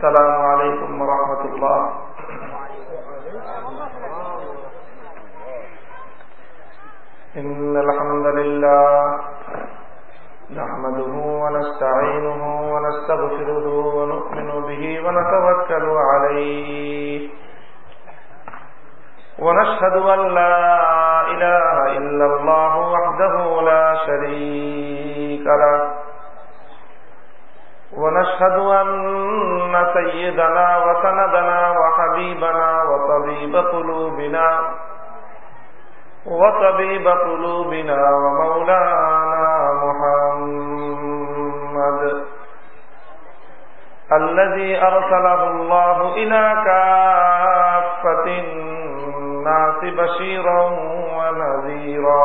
السلام عليكم ورحمة الله. إن الحمد لله نحمده ونستعينه ونستغفره ونؤمن به ونتوكل عليه. ونشهد أن لا إله إلا الله وحده لا شريك له. ونشهد أن سيدنا وسندنا وحبيبنا وطبيب قلوبنا وطبيب قلوبنا ومولانا محمد الذي أرسله الله إلى كافة الناس بشيرا ونذيرا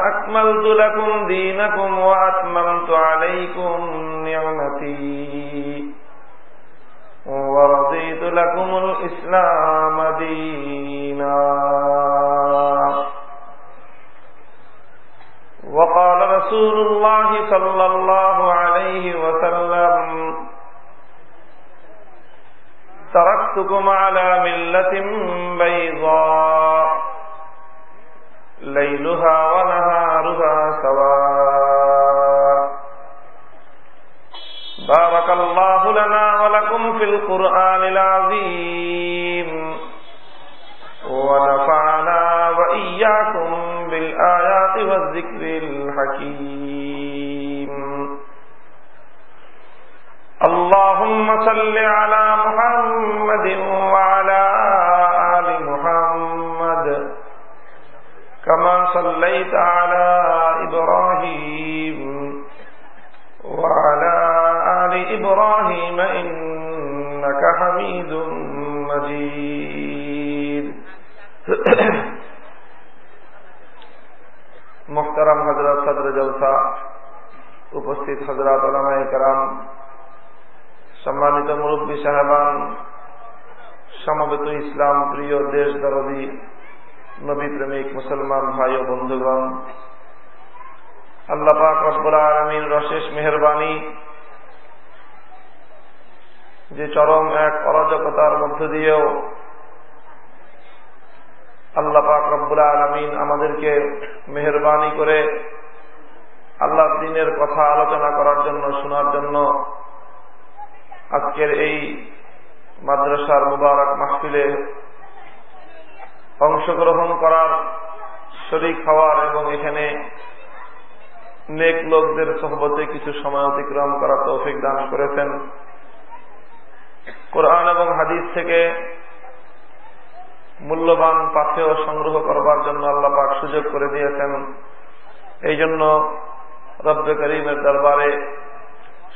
أكملت لكم دينكم وأتممت عليكم نعمتي ورضيت لكم الإسلام دينا. وقال رسول الله صلى الله عليه وسلم، تركتكم على ملة بيضاء، ليلها ونهارها سواء بارك الله لنا ولكم في القرآن العظيم. ونفعنا وإياكم بالآيات والذكر الحكيم. اللهم صل على محمد وعلى آل محمد. كما صليت على حميد مجيد মোহতারাম হজরত সদর জলসা উপস্থিত হজরত আলামাই কারাম সম্মানিত মুরব্বী সাহেবান সমবেত ইসলাম প্রিয় দেশ দরদি নবী প্রেমিক মুসলমান ভাই ও বন্ধুগণ আল্লাহ পাক রব্বুল আলমীর রশেষ মেহরবানি যে চরম এক অরাজকতার মধ্য দিয়েও আল্লাহ পাক রব্বুল আলমিন আমাদেরকে মেহরবানি করে আল্লাহ দিনের কথা আলোচনা করার জন্য, শোনার জন্য আজকের এই মাদ্রাসার মুবারক মাহফিলে অংশগ্রহণ করার শরিক হওয়ার এবং এখানে নেক লোকদের সহবতে কিছু সময় অতিক্রম করার তৌফিক দান করেছেন। কোরআন এবং হাদিস থেকে মূল্যবান পাথেও সংগ্রহ করবার জন্য আল্লাহ পাক সুযোগ করে দিয়েছেন। এই জন্য রব্বে করিমের দরবারে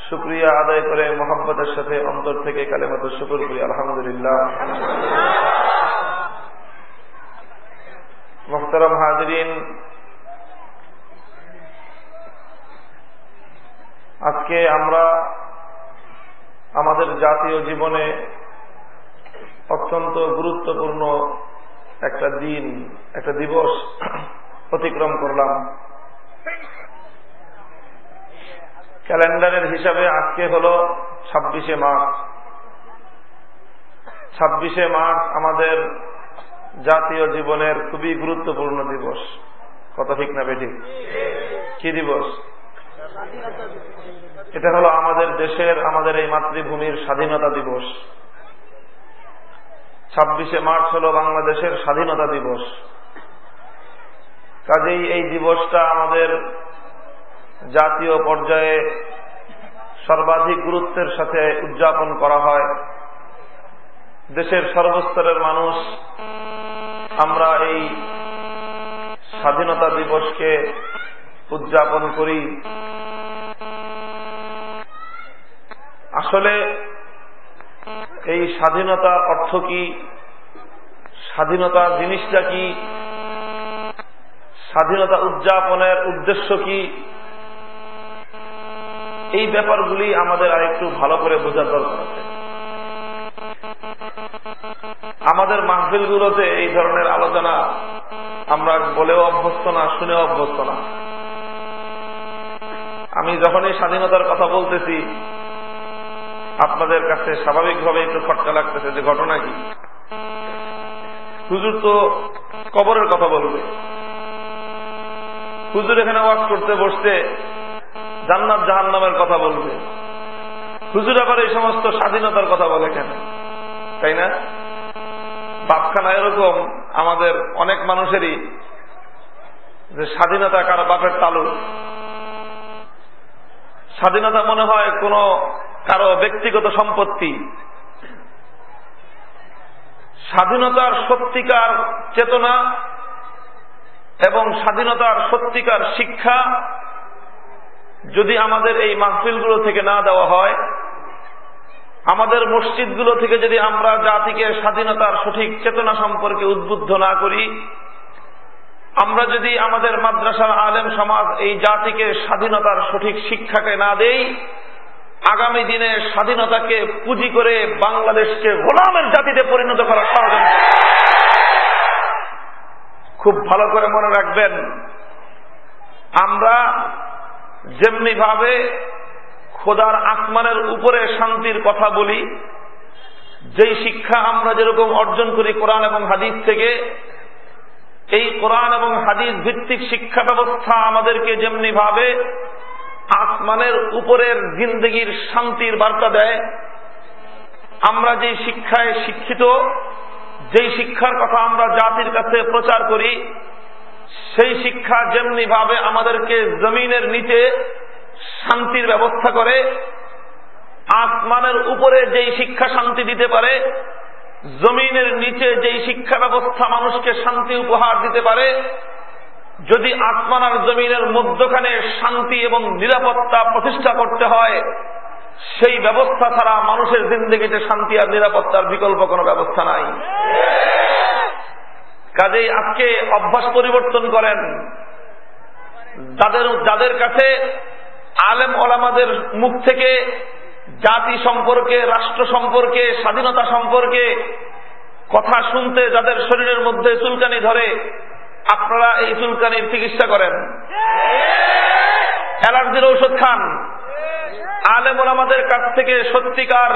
শুক্রিয়া আদায় করে মোহাম্মতের সাথে অন্তর থেকে কালেমতো শুকুর করি, আলহামদুলিল্লাহ। মোহতারাম হাজরিন, আজকে আমরা আমাদের জাতীয় জীবনে অত্যন্ত গুরুত্বপূর্ণ একটা দিন, একটা দিবস অতিক্রম করলাম। ক্যালেন্ডারের হিসাবে আজকে হল ছাব্বিশে মার্চ। ছাব্বিশে মার্চ আমাদের জাতীয় জীবনের খুবই গুরুত্বপূর্ণ দিবস। কত ঠিক না বেঠিক? কি দিবস? এটা হলো আমাদের দেশের, আমাদের এই মাতৃভূমির স্বাধীনতা দিবস। ছাব্বিশে মার্চ হল বাংলাদেশের স্বাধীনতা দিবস। কাজেই এই দিবসটা আমাদের জাতীয় পর্যায়ে সর্বাধিক গুরুত্বের সাথে উদযাপন করা হয়। দেশের সর্বস্তরের মানুষ, আমরা এই স্বাধীনতা দিবসকে উদযাপন করি। আসলে এই স্বাধীনতা অর্থ কি? স্বাধীনতা জিনিসটা কি? স্বাধীনতা উদযাপনের উদ্দেশ্য কি? এই ব্যাপারগুলি আমাদের আরেকটু ভালো করে বোঝার দরকার আছে। আমাদের মাহফিলগুলোতে এই ধরনের আলোচনা আমরা বলেও অভ্যস্ত না, শুনেও অভ্যস্ত না। আমি যখনই স্বাধীনতার কথা বলতেছি আপনাদের কাছে স্বাভাবিকভাবে একটু খটকা লাগতেছে, যে ঘটনা কি? হুজুর তো কবরের কথা বলবে। হুজুর এখানে ওয়াক করতে বসতে জান্নাত জাহান নামের কথা বলবে। হুজুর আবার এই সমস্ত স্বাধীনতার কথা বলে কেন? তাই না? বাপখানা এরকম আমাদের অনেক মানুষেরই যে স্বাধীনতা কার বাপের তালু। স্বাধীনতা মনে হয় কোন কারও ব্যক্তিগত সম্পত্তি, স্বাধীনতার সত্যিকার চেতনা এবং স্বাধীনতার সত্যিকার শিক্ষা যদি আমাদের এই মাহফিলগুলো থেকে না দেওয়া হয়, আমাদের মসজিদগুলো থেকে যদি আমরা জাতিকে স্বাধীনতার সঠিক চেতনা সম্পর্কে উদ্বুদ্ধ না করি, আমরা যদি আমাদের মাদ্রাসার আলেম সমাজ এই জাতিকে স্বাধীনতার সঠিক শিক্ষাকে না দেই আগামী দিনে স্বাধীনতাকে পুঁজি করে বাংলাদেশকে গোলামের জাতিতে পরিণত করা সহজ খুব ভালো করে মনে রাখবেন, আমরা যেমনি ভাবে খোদার আসমানের উপরে শান্তির কথা বলি, যেই শিক্ষা আমরা যেরকম অর্জন করি কোরআন এবং হাদিস থেকে, এই কোরআন এবং হাদিস ভিত্তিক শিক্ষা ব্যবস্থা আমাদেরকে যেমনি ভাবে আসমানের উপরের জিন্দগির শান্তির বার্তা দেয়। আমরা যে শিক্ষায় শিক্ষিত যেই শিক্ষার কথা আমরা জাতির কাছে প্রচার করি, সেই শিক্ষা যেমনি ভাবে আমাদেরকে জমিনের নিচে শান্তির ব্যবস্থা করে, আসমানের উপরে যেই শিক্ষা শান্তি দিতে পারে, জমিনের নিচে যেই শিক্ষা ব্যবস্থা মানুষকে শান্তি উপহার দিতে পারে যদি আসমান আর জমিনের মধ্যখানে শান্তি এবং নিরাপত্তা প্রতিষ্ঠা করতে হয়, সেই ব্যবস্থা ছাড়া মানুষের জিন্দগিতে শান্তি আর নিরাপত্তার বিকল্প কোনো ব্যবস্থা নাই। কাজেই আজকে অভ্যাস পরিবর্তন করেন। যাদের যাদের কাছে আলেম ওলামাদের মুখ থেকে জাতি সম্পর্কে, রাষ্ট্র সম্পর্কে, স্বাধীনতা সম্পর্কে কথা শুনতে, যাদের শরীরের মধ্যে চুলকানি ধরে আপনারা এই চুলকানির চিকিৎসা করেন। অ্যালার্জির ঔষধ খান। আলেম ওলামাদের কাছ থেকে সত্যিকার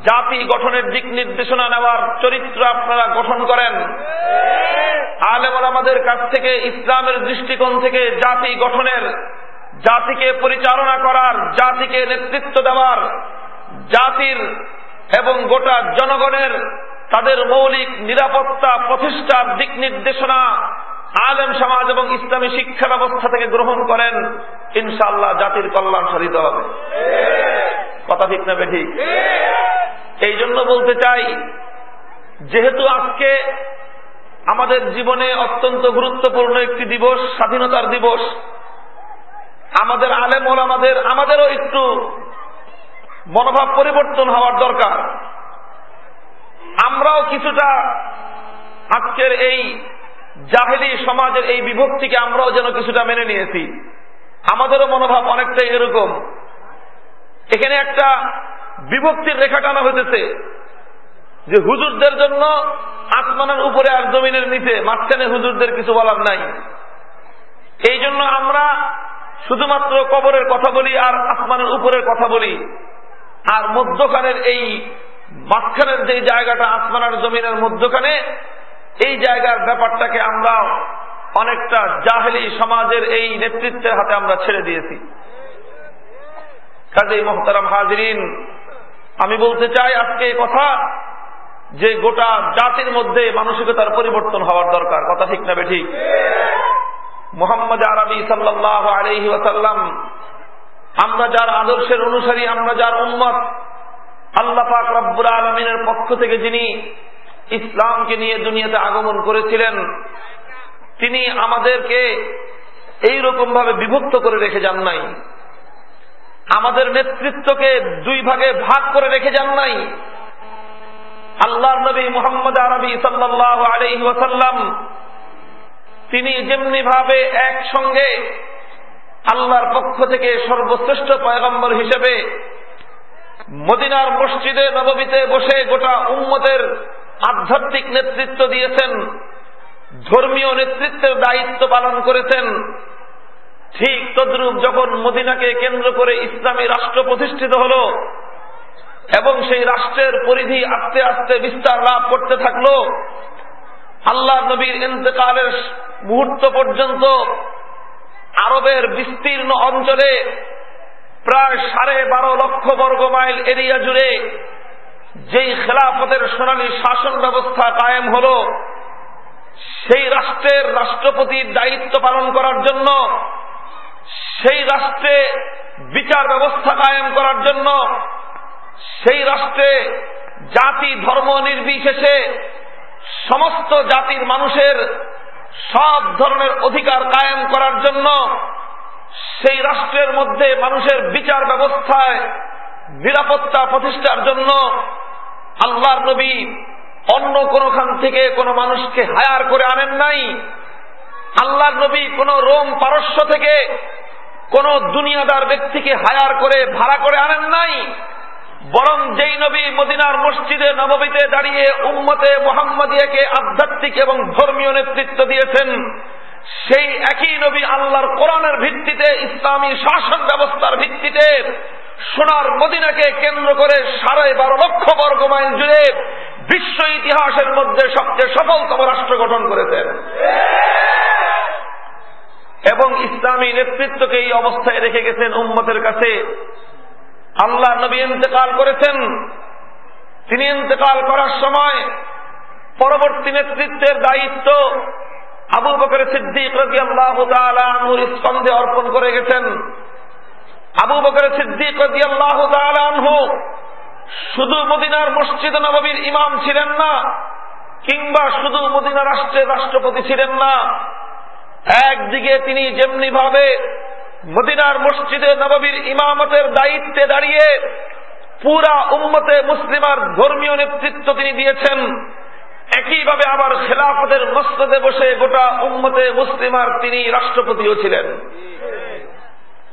জাতি গঠনের দিক নির্দেশনা নেওয়ার চরিত্র আপনারা গঠন করেন। আলেম ওলামাদের কাছ থেকে ইসলামের দৃষ্টিকোণ থেকে জাতি গঠনের, জাতিকে পরিচালনা করার, জাতিকে নেতৃত্ব দেওয়ার, জাতির এবং গোটা জনগণের তাদের মৌলিক নিরাপত্তা প্রতিষ্ঠার দিক নির্দেশনা আলেম সমাজ এবং ইসলামী শিক্ষা ব্যবস্থা থেকে গ্রহণ করেন ইনশাল্লাহ জাতির কল্যাণ সাধিত হবে। কথা ঠিক না ঠিক এই জন্য বলতে চাই, যেহেতু আজকে আমাদের জীবনে অত্যন্ত গুরুত্বপূর্ণ একটি দিবস, স্বাধীনতার দিবস, আমাদের আলেম আমাদের আমাদেরও একটু মনোভাব পরিবর্তন হওয়ার দরকার। আমরাও কিছুটা আজকের এই জাহেলি সমাজের এই বিভক্তিকে আমরাও যেন কিছুটা মেনে নিয়েছি। আমাদেরও মনোভাব অনেকটাই এরকম। এখানে একটা বিভক্তির রেখা টানা হইতেছে যে হুজুরদের জন্য আসমানের উপরে আর জমিনের নিচে, মাঝখানে হুজুরদের কিছু বলার নাই। এই জন্য আমরা শুধুমাত্র কবরের কথা বলি আর আসমানের উপরের কথা বলি। আর মধ্যখানের এই মাঝখানের যে জায়গাটা আসমান আর জমিনের মধ্যখানে এই জায়গার ব্যাপারটাকে আমরা অনেকটা জাহেলি সমাজের এই নেতৃত্বের হাতে আমরা ছেড়ে দিয়েছি। কাজে মোহতারাম হাজরিন, আমি বলতে চাই আজকে কথা যে গোটা জাতির মধ্যে মানসিকতার পরিবর্তন হওয়ার দরকার। কথা ঠিক না ঠিক? মোহাম্মদ আরবি সাল্লাহ আলহি ওসাল্লাম আমরা যার আদর্শের অনুসারী, আমরা যার উন্মত আল্লাহ পাক রব্বুর আলমিনের পক্ষ থেকে যিনি ইসলামকে নিয়ে দুনিয়াতে আগমন করেছিলেন। তিনি আমাদেরকে এই রকম ভাবে বিভক্ত করে রেখে যান নাই। আমাদের নেতৃত্বকে দুই ভাগে ভাগ করে রেখে যান নাই। আল্লাহর নবী মোহাম্মদ আরবি সাল্লাহ আলহি ওসাল্লাম তিনি যেমনি ভাবে একসঙ্গে আল্লাহর পক্ষ থেকে সর্বশ্রেষ্ঠ পয়গম্বর হিসেবে মদিনার মসজিদে নবমীতে বসে গোটা উম্মতের আধ্যাত্মিক নেতৃত্ব দিয়েছেন, ধর্মীয় নেতৃত্বের দায়িত্ব পালন করেছেন। ঠিক তদ্রুপ যখন মদিনাকে কেন্দ্র করে ইসলামী রাষ্ট্র প্রতিষ্ঠিত হল এবং সেই রাষ্ট্রের পরিধি আস্তে আস্তে বিস্তার লাভ করতে থাকল, আল্লাহ নবীর ইন্তকালের মুহূর্ত পর্যন্ত আরবের বিস্তীর্ণ অঞ্চলে প্রায় সাড়ে বারো লক্ষ বর্গ মাইল এরিয়া জুড়ে যেই খেলাফতের সোনালী শাসন ব্যবস্থা কায়েম হল, সেই রাষ্ট্রের রাষ্ট্রপতির দায়িত্ব পালন করার জন্য, সেই রাষ্ট্রে বিচার ব্যবস্থা কায়েম করার জন্য, সেই রাষ্ট্রে জাতি ধর্ম নির্বিশেষে সমস্ত জাতির মানুষের সব ধরনের অধিকার কায়েম করার জন্য, সেই রাষ্ট্রের মধ্যে মানুষের বিচার ব্যবস্থায় নিরাপত্তা প্রতিষ্ঠার জন্য আল্লাহর নবী অন্য কোনখান থেকে কোনো মানুষকে হায়ার করে আনেন নাই। আল্লাহর নবী কোন রোম পারস্য থেকে কোন দুনিয়াদার ব্যক্তিকে হায়ার করে, ভাড়া করে আনেন নাই। বরং যেই নবী মদিনার মসজিদে নবমীতে দাঁড়িয়ে উম্মতে মোহাম্মদিয়াকে আধ্যাত্মিক এবং ধর্মীয় নেতৃত্ব দিয়েছেন, সেই একই নবী আল্লাহর কোরআনের ভিত্তিতে, ইসলামী শাসন ব্যবস্থার ভিত্তিতে সোনার মদিনাকে কেন্দ্র করে সাড়ে বারো লক্ষ বর্গ মাইল জুড়ে বিশ্ব ইতিহাসের মধ্যে সবচেয়ে সফলতম রাষ্ট্র গঠন করেছেন। এবং ইসলামী নেতৃত্বকে এই অবস্থায় রেখে গেছেন উম্মতের কাছে। আল্লাহ নবী ইন্তেকাল করেছেন। তিনি ইন্তেকাল করার সময় পরবর্তী নেতৃত্বের দায়িত্ব আবু বকর সিদ্দিক রবি আল্লাহ স্কন্ধে অর্পণ করে গেছেন। আবু বকর সিদ্দিক শুধু মদিনার মসজিদ নবীর ইমাম ছিলেন না, কিংবা শুধু মদিনা রাষ্ট্রের রাষ্ট্রপতি ছিলেন না। একদিকে তিনি যেমনি ভাবে মদিনার মসজিদে নববীর ইমামতের দায়িত্বে দাঁড়িয়ে পুরা উম্মতে মুসলিমার ধর্মীয় নেতৃত্ব তিনি দিয়েছেন, একইভাবে আবার খেলাফতের মস্তদে বসে গোটা উম্মতে মুসলিমার তিনি রাষ্ট্রপতিও ছিলেন।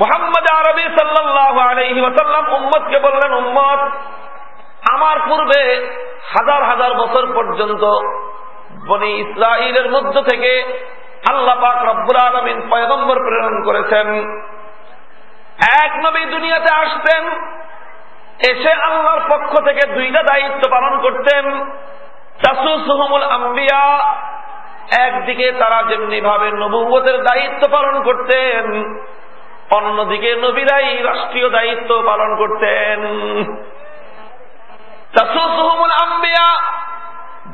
মোহাম্মদ আরবি সাল্লাহ আলহি ওসাল্লাম উম্মদকে বললেন উম্মদ আমার পূর্বে হাজার হাজার বছর পর্যন্ত বনি ইসরায়েলের মধ্য থেকে আল্লাহ পাক রব্বুল আলমিন পয়গম্বর প্রেরণ করেছেন। এক নবী দুনিয়াতে আসতেন, এসে আল্লাহর পক্ষ থেকে দুইটা দায়িত্ব পালন করতেন। চাষু সুহমুল আম্বিয়া একদিকে তারা যেমনি ভাবে নবুবতের দায়িত্ব পালন করতেন অন্যদিকে নবীরাই রাষ্ট্রীয় দায়িত্ব পালন করতেন।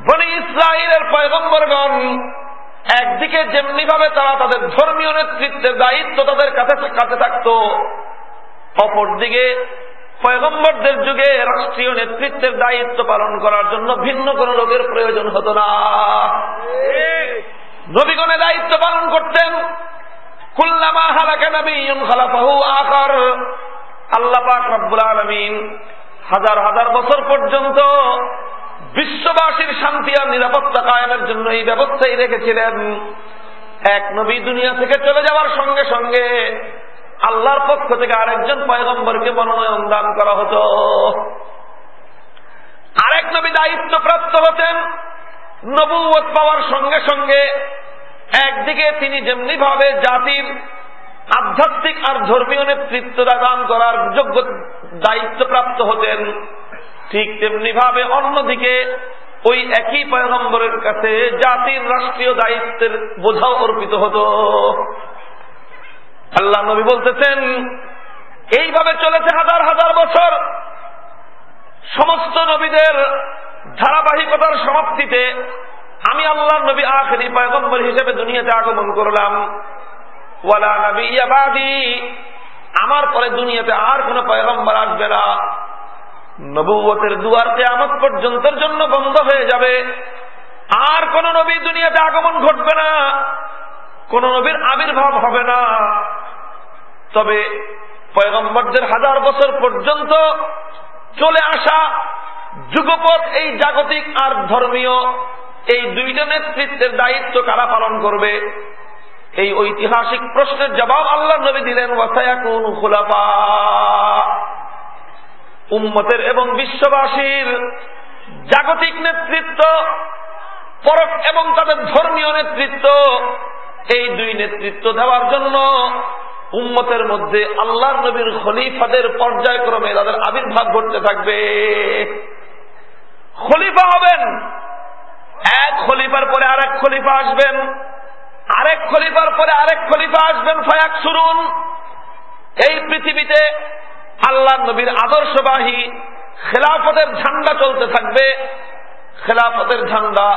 বনি ইসরায়েলের পয়গম্বরগণ একদিকে যেমনি ভাবে তারা তাদের ধর্মীয় নেতৃত্বের দায়িত্ব তাদের কাছে কাছে থাকত অপরদিকে পয়গম্বরদের যুগে রাষ্ট্রীয় নেতৃত্বের দায়িত্ব পালন করার জন্য ভিন্ন কোন লোকের প্রয়োজন হতো না। নবীগণে দায়িত্ব পালন করতেন হাজার হাজার বছর পর্যন্ত বিশ্ববাসীর শান্তি আর নিরাপত্তা কায়েমের জন্য এই ব্যবস্থাই রেখেছিলেন। এক নবী দুনিয়া থেকে চলে যাওয়ার সঙ্গে সঙ্গে আল্লাহর পক্ষ থেকে আরেকজন পয়গম্বরকে মনোনয়ন দান করা হতো। আরেক নবী দায়িত্ব প্রাপ্ত হতেন। নবুয় পাওয়ার সঙ্গে সঙ্গে একদিকে তিনি যেমনি ভাবে জাতির আধ্যাত্মিক আর ধর্মীয় নেতৃত্ব দান করার যোগ্য দায়িত্ব প্রাপ্ত হতেন, ঠিক তেমনি ভাবে অন্যদিকে ওই একই পয়গম্বরের কাছে জাতির রাষ্ট্রীয় দায়িত্বের বোঝাও অর্পিত হতো। আল্লাহ নবী বলতেছেন, এইভাবে চলেছে হাজার হাজার বছর। সমস্ত নবীদের ধারাবাহিকতার সমাপ্তিতে আমি আল্লাহ নবী আখরি পয়গম্বর হিসেবে দুনিয়াতে আগমন করলাম। ওয়ালা নবী ইয়াবাদি আমার পরে দুনিয়াতে আর কোন পয়গম্বর আসবে না। নবুয়তের দুয়ার কেয়ামত পর্যন্তের জন্য বন্ধ হয়ে যাবে। আর কোন নবী দুনিয়াতে আগমন ঘটবে না। কোন নবীর আবির্ভাব হবে না। তবে পয়গম্বরদের হাজার বছর পর্যন্ত চলে আসা যুগপথ এই জাগতিক আর ধর্মীয় এই দুইটা নেতৃত্বের দায়িত্ব কারা পালন করবে? এই ঐতিহাসিক প্রশ্নের জবাব আল্লাহ নবী দিলেন উম্মতের এবং বিশ্ববাসীর জাগতিক নেতৃত্ব, পরক এবং তাদের ধর্মীয় নেতৃত্ব, এই দুই নেতৃত্ব দেওয়ার জন্য উম্মতের মধ্যে আল্লাহ নবীর খলিফাদের পর্যায়ক্রমে তাদের আবির্ভাব ঘটতে থাকবে। খলিফা হবেন এক খলিফার পরে আরেক খলিফা আসবেন, আরেক খলিফার পরে আরেক খলিফা আসবেন, ফায়াক শুরুন এই পৃথিবীতে আল্লাহ নবীর আদর্শবাহী খেলাফতের ঝান্ডা চলতে থাকবে। খেলাফতের ঝান্ডা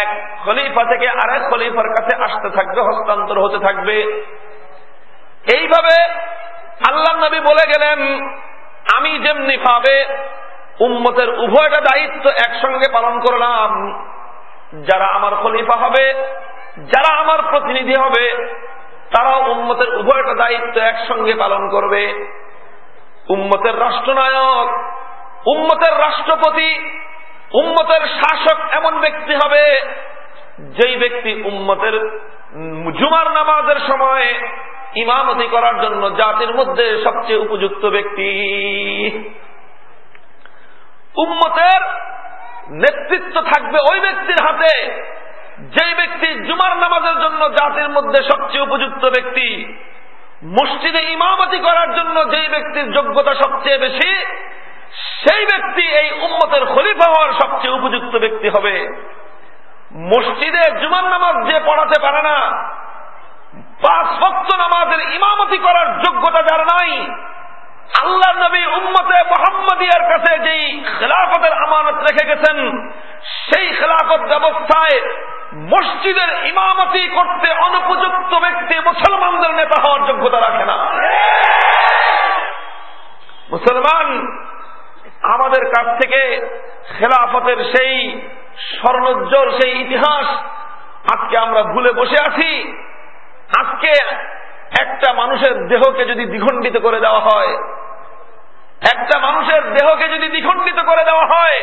এক খলিফা থেকে আরেক খলিফার কাছে আসতে থাকবে, হস্তান্তর হতে থাকবে। এইভাবে আল্লাহ নবী বলে গেলেন, আমি যেমনি ভাবে উম্মতের উভয়টা দায়িত্ব একসঙ্গে পালন করলাম। যারা আমার খলিফা হবে, যারা আমার প্রতিনিধি হবে, তারাও উম্মতের উভয়টা দায়িত্ব একসঙ্গে পালন করবে। উম্মতের রাষ্ট্রনায়ক, উম্মতের রাষ্ট্রপতি, উম্মতের শাসক এমন ব্যক্তি হবে, যেই ব্যক্তি উম্মতের জুমার নামাজের সময় ইমামতি করার জন্য জাতির মধ্যে সবচেয়ে উপযুক্ত ব্যক্তি। উম্মতের নেতৃত্ব থাকবে ওই ব্যক্তির হাতে। যেই ব্যক্তি জুমার নামাজের জন্য জাতির মধ্যে সবচেয়ে উপযুক্ত ব্যক্তি, মসজিদে ইমামতি করার জন্য যেই ব্যক্তির যোগ্যতা সবচেয়ে বেশি, সেই ব্যক্তি এই উম্মতের খলিফা হওয়ার সবচেয়ে উপযুক্ত ব্যক্তি হবে। মসজিদে জুমার নামাজ যে পড়াতে পারে না, পাঁচ ভক্ত নামাজের ইমামতি করার যোগ্যতা যার নাই আল্লাহ নবী উম্মতে মোহাম্মদিয়ার কাছে যেই খেলাফতের আমানত রেখে গেছেন, সেই খেলাফত ব্যবস্থায় মসজিদের ইমামতি করতে অনুপযুক্ত ব্যক্তি মুসলমানদের নেতা হওয়ার যোগ্যতা রাখে না। মুসলমান আমাদের কাছ থেকে খেলাফতের সেই স্বর্ণোজ্জ্বল, সেই ইতিহাস আজকে আমরা ভুলে বসে আছি। আজকে একটা মানুষের দেহকে যদি দ্বিখণ্ডিত করে দেওয়া হয়, একটা মানুষের দেহকে যদি দ্বিখণ্ডিত করে দেওয়া হয়,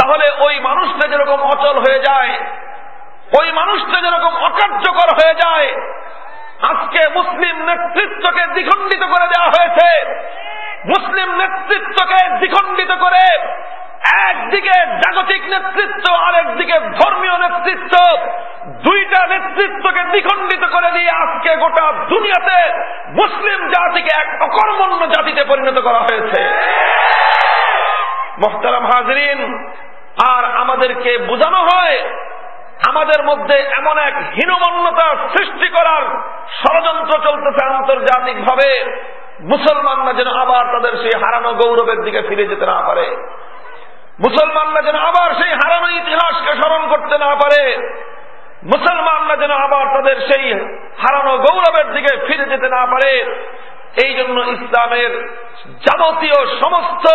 তাহলে ওই মানুষটা যেরকম অচল হয়ে যায়, ওই মানুষটা যেরকম অকার্যকর হয়ে যায়, আজকে মুসলিম নেতৃত্বকে দ্বিখণ্ডিত করে দেওয়া হয়েছে। মুসলিম নেতৃত্বকে দ্বিখণ্ডিত করে একদিকে জাগতিক নেতৃত্ব, আরেকদিকে ধর্মীয় নেতৃত্ব। দুইটা নেতৃত্বকে দ্বিখণ্ডিত করে দিয়ে আজকে গোটা দুনিয়াতে মুসলিম জাতিকে এক অকর্মণ্য জাতিতে পরিণত করা হয়েছে। মোহতারাম হাজরিন, আর আমাদেরকে বোঝানো হয়, আমাদের মধ্যে এমন এক হীনমন্যতা সৃষ্টি করার ষড়যন্ত্র চলতেছে আন্তর্জাতিক ভাবে মুসলমানরা যেন আবার তাদের সেই হারানো গৌরবের দিকে ফিরে যেতে না পারে। মুসলমানরা যেন আবার সেই হারানো ইতিহাসকে স্মরণ করতে না পারে, মুসলমানরা যেন আবার তাদের সেই হারানো গৌরবের দিকে ফিরে যেতে না পারে, এই জন্য ইসলামের যাবতীয় সমস্ত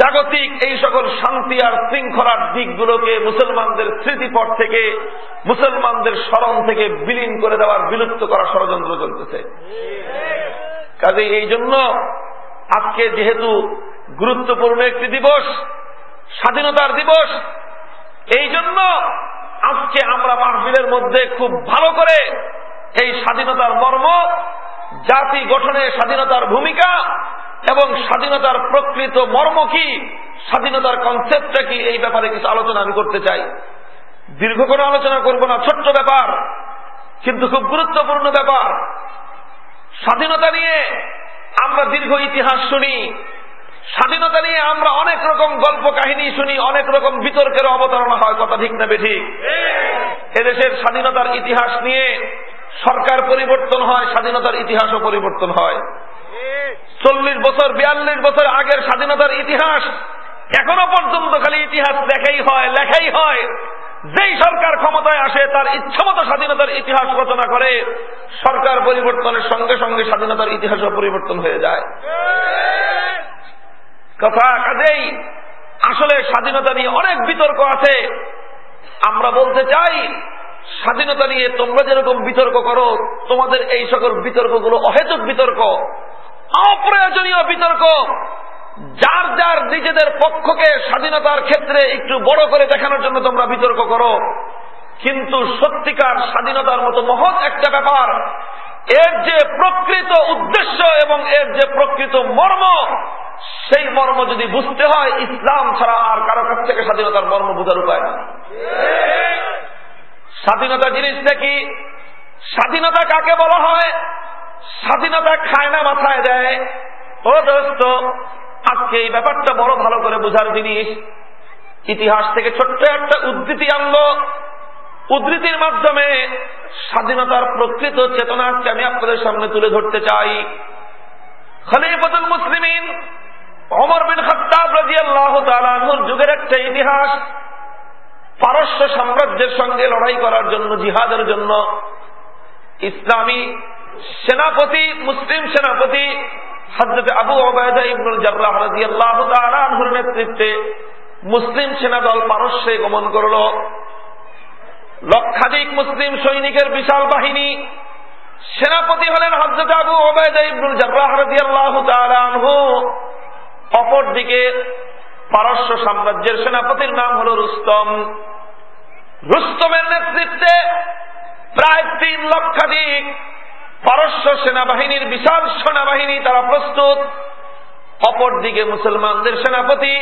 জাগতিক এই সকল শান্তি আর শৃঙ্খলার দিকগুলোকে মুসলমানদের স্মৃতিপট থেকে, মুসলমানদের স্মরণ থেকে বিলীন করে দেওয়ার বিলুপ্ত করা ষড়যন্ত্র চলতেছে। কাজে এই জন্য আজকে যেহেতু গুরুত্বপূর্ণ একটি দিবস স্বাধীনতার দিবস। এই জন্য আজকে আমরা মাহফিলের মধ্যে খুব ভালো করে এই স্বাধীনতার মর্ম, জাতি গঠনে স্বাধীনতার ভূমিকা এবং স্বাধীনতার প্রকৃত মর্ম কি, স্বাধীনতার কনসেপ্টটা কি, এই ব্যাপারে কিছু আলোচনা আমি করতে চাই। দীর্ঘ কোনো আলোচনা করব না, ছোট্ট ব্যাপার, কিন্তু খুব গুরুত্বপূর্ণ ব্যাপার। স্বাধীনতা নিয়ে আমরা দীর্ঘ ইতিহাস শুনি স্বাধীনতা নিয়ে আমরা অনেক রকম গল্প কাহিনী শুনি, অনেক রকম বিতর্কের অবতারণা হয়, কথা ঠিক না বেঠিক? এদেশের স্বাধীনতার ইতিহাস নিয়ে সরকার পরিবর্তন হয়, স্বাধীনতার ইতিহাসও পরিবর্তন হয়। চল্লিশ বছর, বিয়াল্লিশ বছর আগের স্বাধীনতার ইতিহাস এখনও পর্যন্ত খালি ইতিহাস লেখাই হয় লেখাই হয়। যেই সরকার ক্ষমতায় আসে, তার ইচ্ছামতো স্বাধীনতার ইতিহাস রচনা করে, সরকার পরিবর্তনের সঙ্গে সঙ্গে স্বাধীনতার ইতিহাসও পরিবর্তন হয়ে যায়। কথা কাজেই আসলে স্বাধীনতা নিয়ে অনেক বিতর্ক আছে। আমরা বলতে চাই, স্বাধীনতা নিয়ে তোমরা যেরকম বিতর্ক করো, তোমাদের এই সকল বিতর্কগুলো অহেতুক বিতর্ক, অপ্রয়োজনীয় বিতর্ক। যার যার নিজেদের পক্ষকে স্বাধীনতার ক্ষেত্রে একটু বড় করে দেখানোর জন্য তোমরা বিতর্ক করো। কিন্তু সত্যিকার স্বাধীনতার মতো মহৎ একটা ব্যাপার, এর যে প্রকৃত উদ্দেশ্য এবং এর যে প্রকৃত মর্ম সেই মর্ম যদি বুঝতে হয়, ইসলাম ছাড়া আর কারও কাছ থেকে স্বাধীনতার মর্ম বোঝার উপায় না স্বাধীনতা জিনিসটা কি? স্বাধীনতা কাকে বলা হয়? স্বাধীনতা খায় না মাথায় দেয়। ও দোস্ত, আজকে এই ব্যাপারটা বড় ভালো করে বোঝার জিনিস। ইতিহাস থেকে ছোট্ট একটা উদ্ধৃতি আনলো উদ্ধৃতির মাধ্যমে স্বাধীনতার প্রকৃত চেতনাকে আমি আপনাদের সামনে তুলে ধরতে চাই। খলিফতুল মুসলিমিন অমর বিন খত্তাব রাজি আল্লাহ তালাহুর যুগের একটা ইতিহাস। পারস্য সাম্রাজ্যের সঙ্গে লড়াই করার জন্য, জিহাদের জন্য ইসলামী সেনাপতি, মুসলিম সেনাপতি হজরত আবু ওবায়দা ইবনুল জাবরাহ রাজি আল্লাহ তালাহুর নেতৃত্বে মুসলিম সেনাদল পারস্যে গমন করল। লক্ষাধিক মুসলিম সৈনিকের বিশাল বাহিনী সেনাপতি হলেন হজরত আবু ওবায়দা ইবনুল জাবরাহ রাজি আল্লাহ তালাহু অপরদিকে পারস্য সাম্রাজ্যের সেনাপতির নাম হল রুস্তম। রুস্তমের নেতৃত্বে প্রায় তিন লক্ষাধিক পারস্য সেনাবাহিনীর বিশাল সেনাবাহিনী তারা প্রস্তুত। অপরদিকে মুসলমানদের সেনাপতি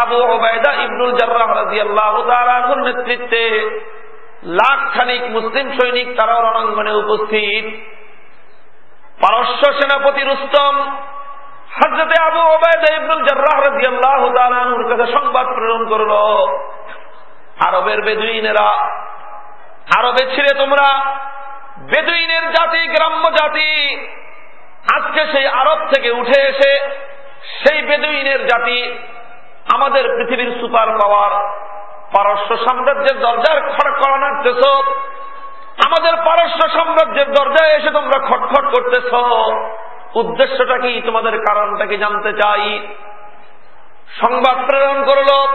আবু ওবায়দা ইবনুল রাজিয়াল্লাহুর নেতৃত্বে লাখ খানিক মুসলিম সৈনিক তারাও রণাঙ্গনে উপস্থিত। পারস্য সেনাপতি রুস্তম হজরতে আবু ওবায়দা ইবনুল জার্রাহ রাদিয়াল্লাহু তাআলার কাছে সংবাদ প্রেরণ করল। আরবের বেদুইনেরা, আরবে ছিঁড়ে তোমরা, বেদুইনের জাতি, গ্রাম্য জাতি, আজকে সেই আরব থেকে উঠে এসে সেই বেদুইনের জাতি আমাদের পৃথিবীর সুপার পাওয়ার, পারস্য সাম্রাজ্যের দরজার খড়খড় নাড়তেছ। আমাদের পারস্য সাম্রাজ্যের দরজায় এসে তোমরা খটখট করতেছ। উদ্দেশ্যটা কি? তোমাদের কারণটা কি জানতে চাই? সংবাদ প্রেরণ করল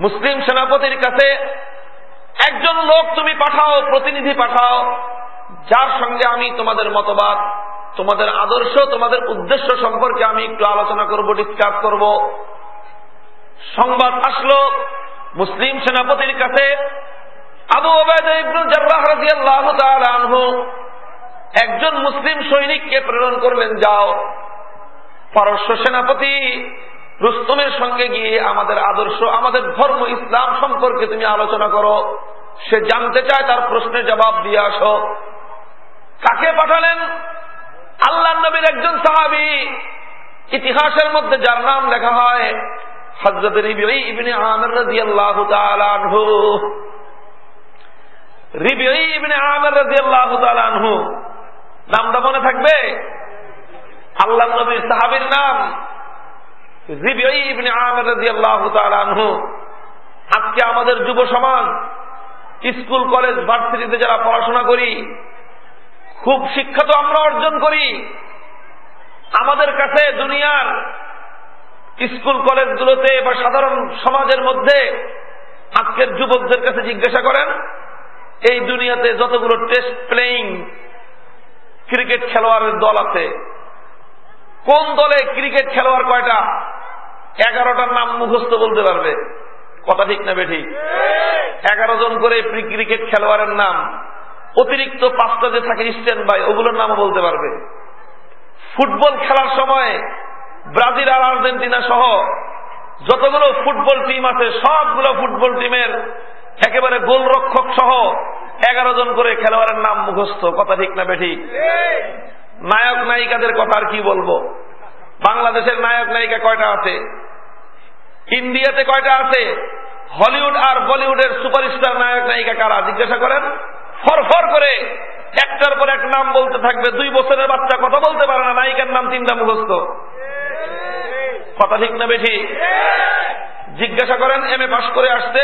মুসলিম সেনাপতির কাছে। একজন লোক তুমি পাঠাও, প্রতিনিধি পাঠাও। যার সঙ্গে আমি তোমাদের মতবাদ, তোমাদের আদর্শ, তোমাদের উদ্দেশ্য সম্পর্কে আমি একটু আলোচনা করব ডিসকাস করব। সংবাদ আসলো মুসলিম সেনাপতির কাছে। আবু আনহু একজন মুসলিম সৈনিককে প্রেরণ করলেন যাও। পারস্য সেনাপতি রুস্তমের সঙ্গে গিয়ে আমাদের আদর্শ, আমাদের ধর্ম, ইসলাম সম্পর্কে তুমি আলোচনা করো। সে জানতে চায়, তার প্রশ্নের জবাব দিয়ে আসো। কাকে পাঠালেন? আল্লাহ নবীর একজন সাহাবি। ইতিহাসের মধ্যে যার নাম লেখা হয় হজরত ইবনে আমের রাজি আল্লাহ রিবিউই ইবনে নামটা মনে থাকবে। আল্লাহ নবীর সাহাবির নাম আজকে আমাদের যুব সমাজ, স্কুল, কলেজ, ভার্সিটিতে যারা পড়াশোনা করি, খুব শিক্ষা তো আমরা অর্জন করি। আমাদের কাছে দুনিয়ার স্কুল, কলেজগুলোতে বা সাধারণ সমাজের মধ্যে আজকের যুবকদের কাছে জিজ্ঞাসা করেন, এই দুনিয়াতে যতগুলো টেস্ট প্লেয়িং ক্রিকেট খেলোয়াড়ের দল আছে। কোন দলে ক্রিকেট খেলোয়াড় কয়টা? এগারোটার নাম মুখস্থ বলতে পারবে। কথা ঠিক না বেঠি এগারো জন করে ক্রিকেট খেলোয়াড়ের নাম। অতিরিক্ত পাঁচটা যে থাকে স্ট্যান্ড বাই ওগুলোর নামও বলতে পারবে। ফুটবল খেলার সময় ব্রাজিল আর আর্জেন্টিনা সহ যতগুলো ফুটবল টিম আছে, সবগুলো ফুটবল টিমের একেবারে গোলরক্ষক সহ এগারো জন করে খেলোয়াড়ের নাম মুখস্থ, কথা ঠিক না বেঠি নায়ক নায়িকাদের কথা আর কি বলব? বাংলাদেশের নায়ক নায়িকা কয়টা আছে? ইন্ডিয়াতে কয়টা আছে? হলিউড আর বলিউডের সুপারস্টার নায়ক নায়িকা কারা? জিজ্ঞাসা করেন। ফর ফর করে একটার পর এক নাম বলতে থাকবে, দুই বছরের বাচ্চা কথা বলতে পারে না, নায়িকার নাম তিনটা মুখস্থ। কথা ঠিক না বেঠি জিজ্ঞাসা করেন, এম এ পাশ করে আসতে।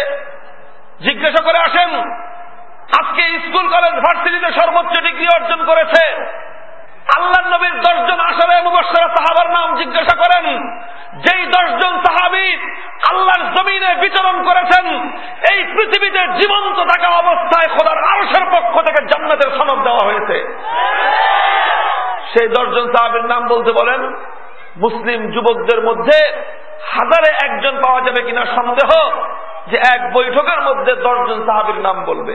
জিজ্ঞাসা করে আসেন আজকে স্কুল, কলেজ, ভার্সিটিতে সর্বোচ্চ ডিগ্রি অর্জন করেছে। আল্লাহ নবীর দশজন আসলে মুবসরা সাহাবার নাম জিজ্ঞাসা করেন, যেই দশজন সাহাবি আল্লাহর জমিনে বিচরণ করেছেন, এই পৃথিবীতে জীবন্ত থাকা অবস্থায় খোদার আরসের পক্ষ থেকে জান্নাতের সনদ দেওয়া হয়েছে। সেই দশজন সাহাবির নাম বলতে বলেন, মুসলিম যুবকদের মধ্যে হাজারে একজন পাওয়া যাবে কিনা সন্দেহ যে এক বৈঠকের মধ্যে দশজন সাহাবির নাম বলবে।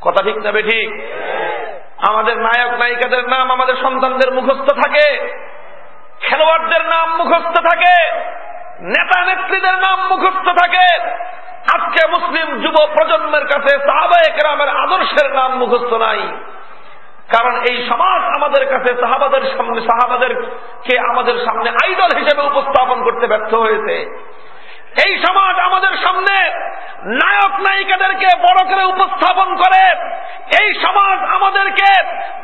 কথা ঠিক না ঠিক? আমাদের নায়ক, নায়িকাদের নাম আমাদের সন্তানদের মুখস্থ থাকে। খেলোয়াড়দের নাম মুখস্থ থাকে। নেতা নেত্রীদের নাম মুখস্থ থাকে। আজকে মুসলিম যুব প্রজন্মের কাছে সাহাবায়ক রামের আদর্শের নাম মুখস্থ নাই। কারণ এই সমাজ আমাদের কাছে সাহাবাদের সামনে, সাহাবাদেরকে আমাদের সামনে আইডল হিসেবে উপস্থাপন করতে ব্যর্থ হয়েছে। এই সমাজ আমাদের সামনে নায়ক নায়িকাদেরকে বড় করে উপস্থাপন করে। এই সমাজ আমাদেরকে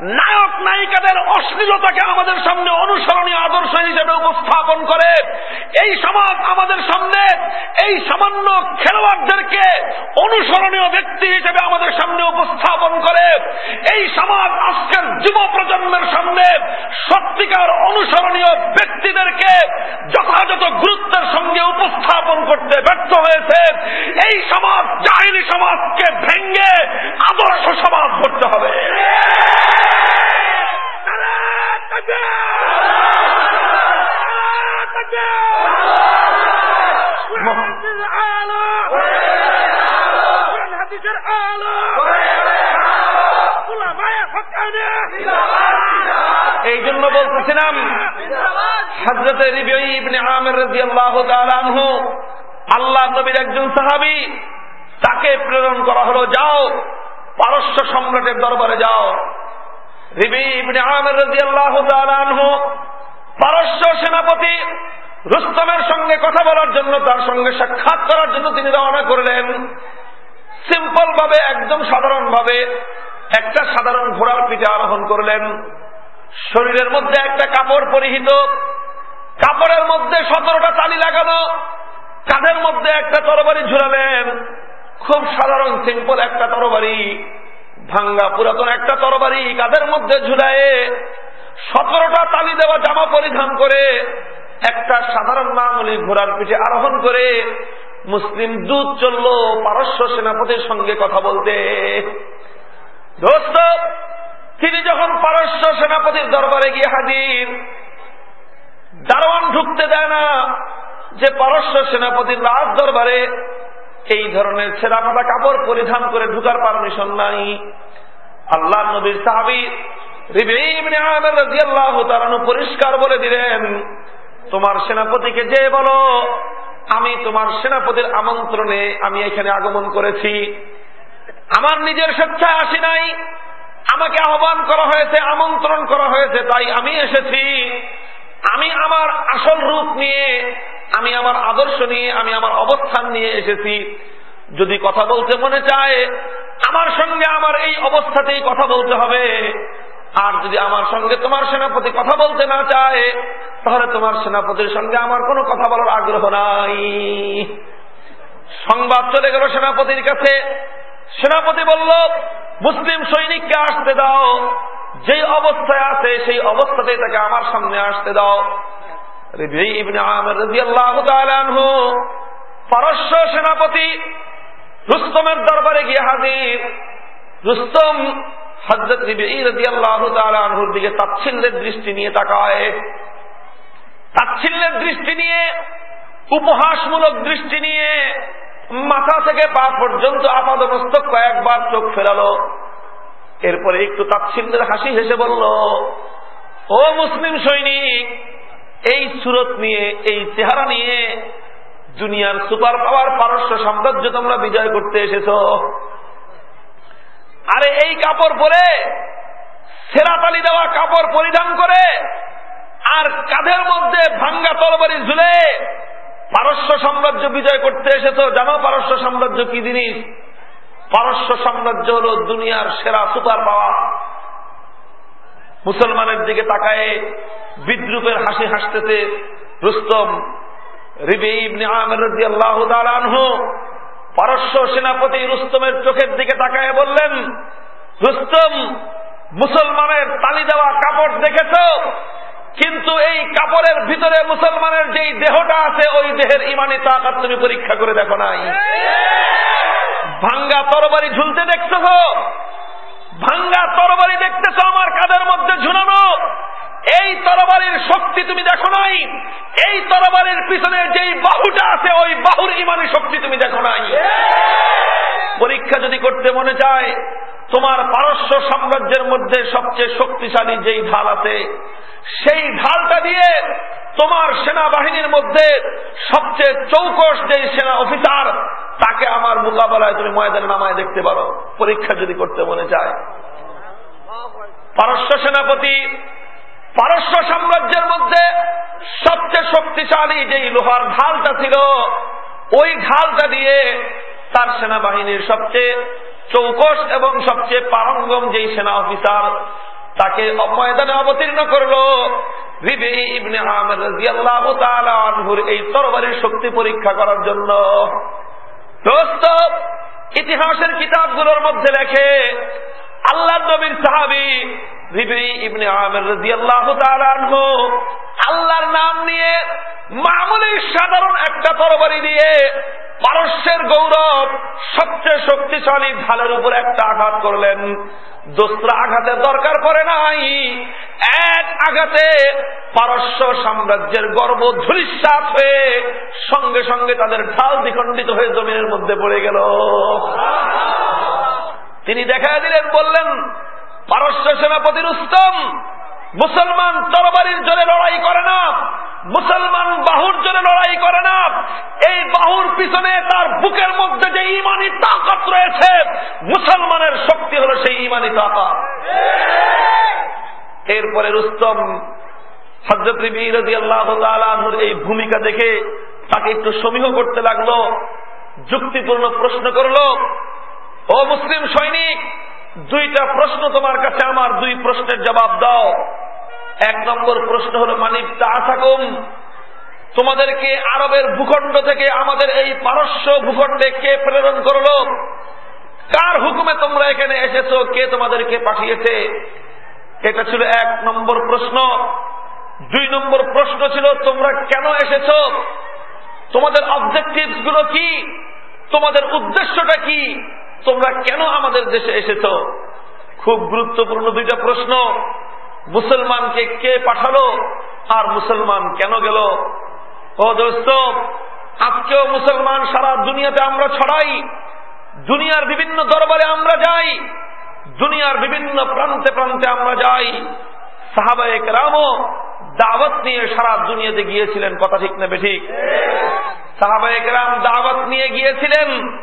নায়ক নায়িকাদের অশ্লীলতাকে আমাদের সামনে অনুসরণীয় আদর্শ হিসেবে উপস্থাপন করে। এই সমাজ আমাদের সামনে এই সামান্য খেলোয়াড়দেরকে অনুসরণীয় ব্যক্তি হিসেবে আমাদের সামনে উপস্থাপন করে। এই সমাজ আজকের যুব প্রজন্মের সামনে সত্যিকার অনুসরণীয় ব্যক্তিদেরকে যথাযথ গুরুত্বের সঙ্গে উপস্থাপন করতে ব্যর্থ হয়েছে। এই সমাজ জাহিনী সমাজকে ভেঙ্গে আদর্শ সমাজ করতে হবে। এই জন্য বলতেছিলাম হজরতে ইবনে আমের রাজি আল্লাহ আল্লাহ নবীর একজন সাহাবি, তাকে প্রেরণ করা হলো, যাও, পারস্য সম্রাটের দরবারে যাও। পারস্য সেনাপতি রুস্তমের সঙ্গে কথা বলার জন্য, তার সঙ্গে সাক্ষাৎ করার জন্য তিনি রওনা করলেন। সিম্পল ভাবে, একদম সাধারণ ভাবে, একটা সাধারণ ঘোড়ার পিঠে আরোহণ করলেন। শরীরের মধ্যে একটা কাপড় পরিহিত, কাপড়ের মধ্যে সতেরোটা তালি লাগানো কাঁধের মধ্যে একটা তরবারি ঝুলালেন। খুব সাধারণ সিম্পল একটা তরবারি। ভাঙ্গা পুরাতন একটা তরবারি কাঁধের মধ্যে ঝুলায়ে সতেরোটা তালি দেওয়া জামা পরিধান করে একটা সাধারণ মামুলি ঘোড়ার পিঠে আরোহণ করে মুসলিম দূত চলল পারস্য সেনাপতির সঙ্গে কথা বলতে। দোস্ত, তিনি যখন পারস্য সেনাপতির দরবারে গিয়ে হাজির, দারোয়ান ঢুকতে দেয় না। যে পারস্য সেনাপতির রাজ দরবারে এই ধরনের ছেঁড়াফাটা কাপড় পরিধান করে ঢুকার পারমিশন নাই। আল্লাহ নবীর সাহাবি পরিষ্কার বলে দিলেন, তোমার সেনাপতিকে যে বলো, আমি তোমার সেনাপতির আমন্ত্রণে আমি এখানে আগমন করেছি। আমার নিজের স্বেচ্ছায় আসি নাই। আমাকে আহ্বান করা হয়েছে, আমন্ত্রণ করা হয়েছে, তাই আমি এসেছি। আমি আমার আসল রূপ নিয়ে, আমি আমার আদর্শ নিয়ে, আমি আমার অবস্থান নিয়ে এসেছি। যদি কথা বলতে মনে চায়, আমার সঙ্গে আমার এই অবস্থাতেই কথা বলতে হবে। আর যদি আমার সঙ্গে তোমার সেনাপতি কথা বলতে না চায়, তাহলে তোমার সেনাপতির সঙ্গে আমার কোনো কথা বলার আগ্রহ নাই। সংবাদ চলে গেল সেনাপতির কাছে। সেনাপতি বলল, মুসলিম সৈনিককে আসতে দাও। যেই অবস্থায় আছে, সেই অবস্থাতেই তাকে আমার সামনে আসতে দাও। পারস্য সেনাপতি রুস্তমের দরবারে গিয়ে হাজির। রুস্তম হজরত আনহুর দিকে তাচ্ছিল্যের দৃষ্টি নিয়ে তাকায়। তাচ্ছিল্যের দৃষ্টি নিয়ে, উপহাসমূলক দৃষ্টি নিয়ে মাথা থেকে পা পর্যন্ত আপাদমস্তক কয়েকবার চোখ ফেরালো। এরপরে একটু তাচ্ছিল্যের হাসি হেসে বলল, ও মুসলিম সৈনিক, এই সুরত নিয়ে, এই চেহারা নিয়ে দুনিয়ার সুপার পাওয়ার পারস্য সাম্রাজ্য তোমরা বিজয় করতে এসেছ। আরে এই কাপড় পরে, সেরা সেরাতালি দেওয়া কাপড় পরিধান করে, আর কাঁধের মধ্যে ভাঙ্গা তলবারি ঝুলে পারস্য সাম্রাজ্য বিজয় করতে এসেছ। জানো পারস্য সাম্রাজ্য কি জিনিস? পারস্য সাম্রাজ্য হল দুনিয়ার সেরা সুপার পাওয়ার। মুসলমানের দিকে তাকায়ে বিদ্রুপের হাসি হাসতেছে রুস্তম। পারস্য সেনাপতি রুস্তমের চোখের দিকে তাকায় বললেন, রুস্তম, মুসলমানের তালি দেওয়া কাপড় দেখেছ? কিন্তু এই কাপড়ের ভিতরে মুসলমানের যেই দেহটা আছে, ওই দেহের ইমানি তাকাত তুমি পরীক্ষা করে দেখো নাই। ভাঙ্গা তরবারি ঝুলতে দেখতেছ ভাঙ্গা তরবারি দেখতেছ আমার কাদের মধ্যে ঝুলানো? এই তরবারির শক্তি তুমি দেখো নাই। এই তরবারির পিছনে যেই বাহুটা আছে, ওই বাহুর ইমানি শক্তি তুমি দেখো নাই। পরীক্ষা যদি করতে মনে চায়, তোমার পারস্য সাম্রাজ্যের মধ্যে সবচেয়ে শক্তিশালী যেই ঢাল আছে, সেই ঢালটা দিয়ে তোমার সেনাবাহিনীর মধ্যে সবচেয়ে চৌকস যেই সেনা অফিসার, তাকে আমার মোকাবেলায় তুমি ময়দানে নামায় দেখতে পারো। পরীক্ষা যদি করতে মনে চায়। পারস্য সেনাপতি পারস্য সাম্রাজ্যের মধ্যে সবচেয়ে শক্তিশালী যে লোহার ঢালটা ছিল, ওই ঢালটা দিয়ে তার সেনাবাহিনীর সবচেয়ে চৌকস এবং সবচেয়ে পারঙ্গম যেই সেনা অফিসার তাকে ময়দানে অবতীর্ণ করল। এই তরবারির শক্তি পরীক্ষা করার জন্য। ইতিহাসের কিতাবগুলোর মধ্যে লেখে আল্লাহ নবীর সাহাবি আল্লাহর নাম নিয়ে মামুলি সাধারণ একটা তরবারি দিয়ে পারস্যের গৌরব সবচেয়ে শক্তিশালী ঢালের উপর একটা আঘাত করলেন। দোসরা আঘাতের দরকার পড়ে নাই। এক আঘাতে পারস্য সাম্রাজ্যের গর্ব ধুলিশ্বাস হয়ে সঙ্গে সঙ্গে তাদের ঢাল দ্বিখণ্ডিত হয়ে জমিনের মধ্যে পড়ে গেল। তিনি দেখা দিলেন, বললেন, পারস্য সেনাপতির উত্তম, মুসলমান তরবারির জোরে লড়াই করে না, মুসলমান বাহুর জন্য লড়াই করে না, এই বাহুর পিছনে তার বুকের মধ্যে যে ইমানি তাকত রয়েছে, মুসলমানের শক্তি হল সেই ইমানি তাকত। এরপরে রুস্তম হজরত এই ভূমিকা দেখে তাকে একটু সমীহ করতে লাগল, যুক্তিপূর্ণ প্রশ্ন করল ও মুসলিম সৈনিক, দুইটা প্রশ্ন তোমার কাছে আমার, দুই প্রশ্নের জবাব দাও। এক নম্বর প্রশ্ন হল মানিব তাকুম তোমাদেরকে আরবের ভূখণ্ড থেকে আমাদের এই পারস্য ভূখণ্ডে কে প্রেরণ করল? কার হুকুমে তোমরা এখানে এসেছ? কে তোমাদেরকে পাঠিয়েছে? এটা ছিল এক নম্বর প্রশ্ন। দুই নম্বর প্রশ্ন ছিল, তোমরা কেন এসেছ? তোমাদের অবজেক্টিভগুলো কি? তোমাদের উদ্দেশ্যটা কি? তোমরা কেন আমাদের দেশে এসেছ? খুব গুরুত্বপূর্ণ দুইটা প্রশ্ন। মুসলমানকে কে পাঠালো? আর মুসলমান কেন গেল? ও দোস্ত আজকেও মুসলমান সারা দুনিয়াতে আমরা ছড়াই। দুনিয়ার বিভিন্ন দরবারে আমরা যাই। দুনিয়ার বিভিন্ন প্রান্তে প্রান্তে আমরা যাই। সাহাবায়ক রামও দাওয়াত নিয়ে সারা দুনিয়াতে গিয়েছিলেন কথা ঠিক না বেঠিক? সাহাবায়ক রাম দাওয়াত নিয়ে গিয়েছিলেন।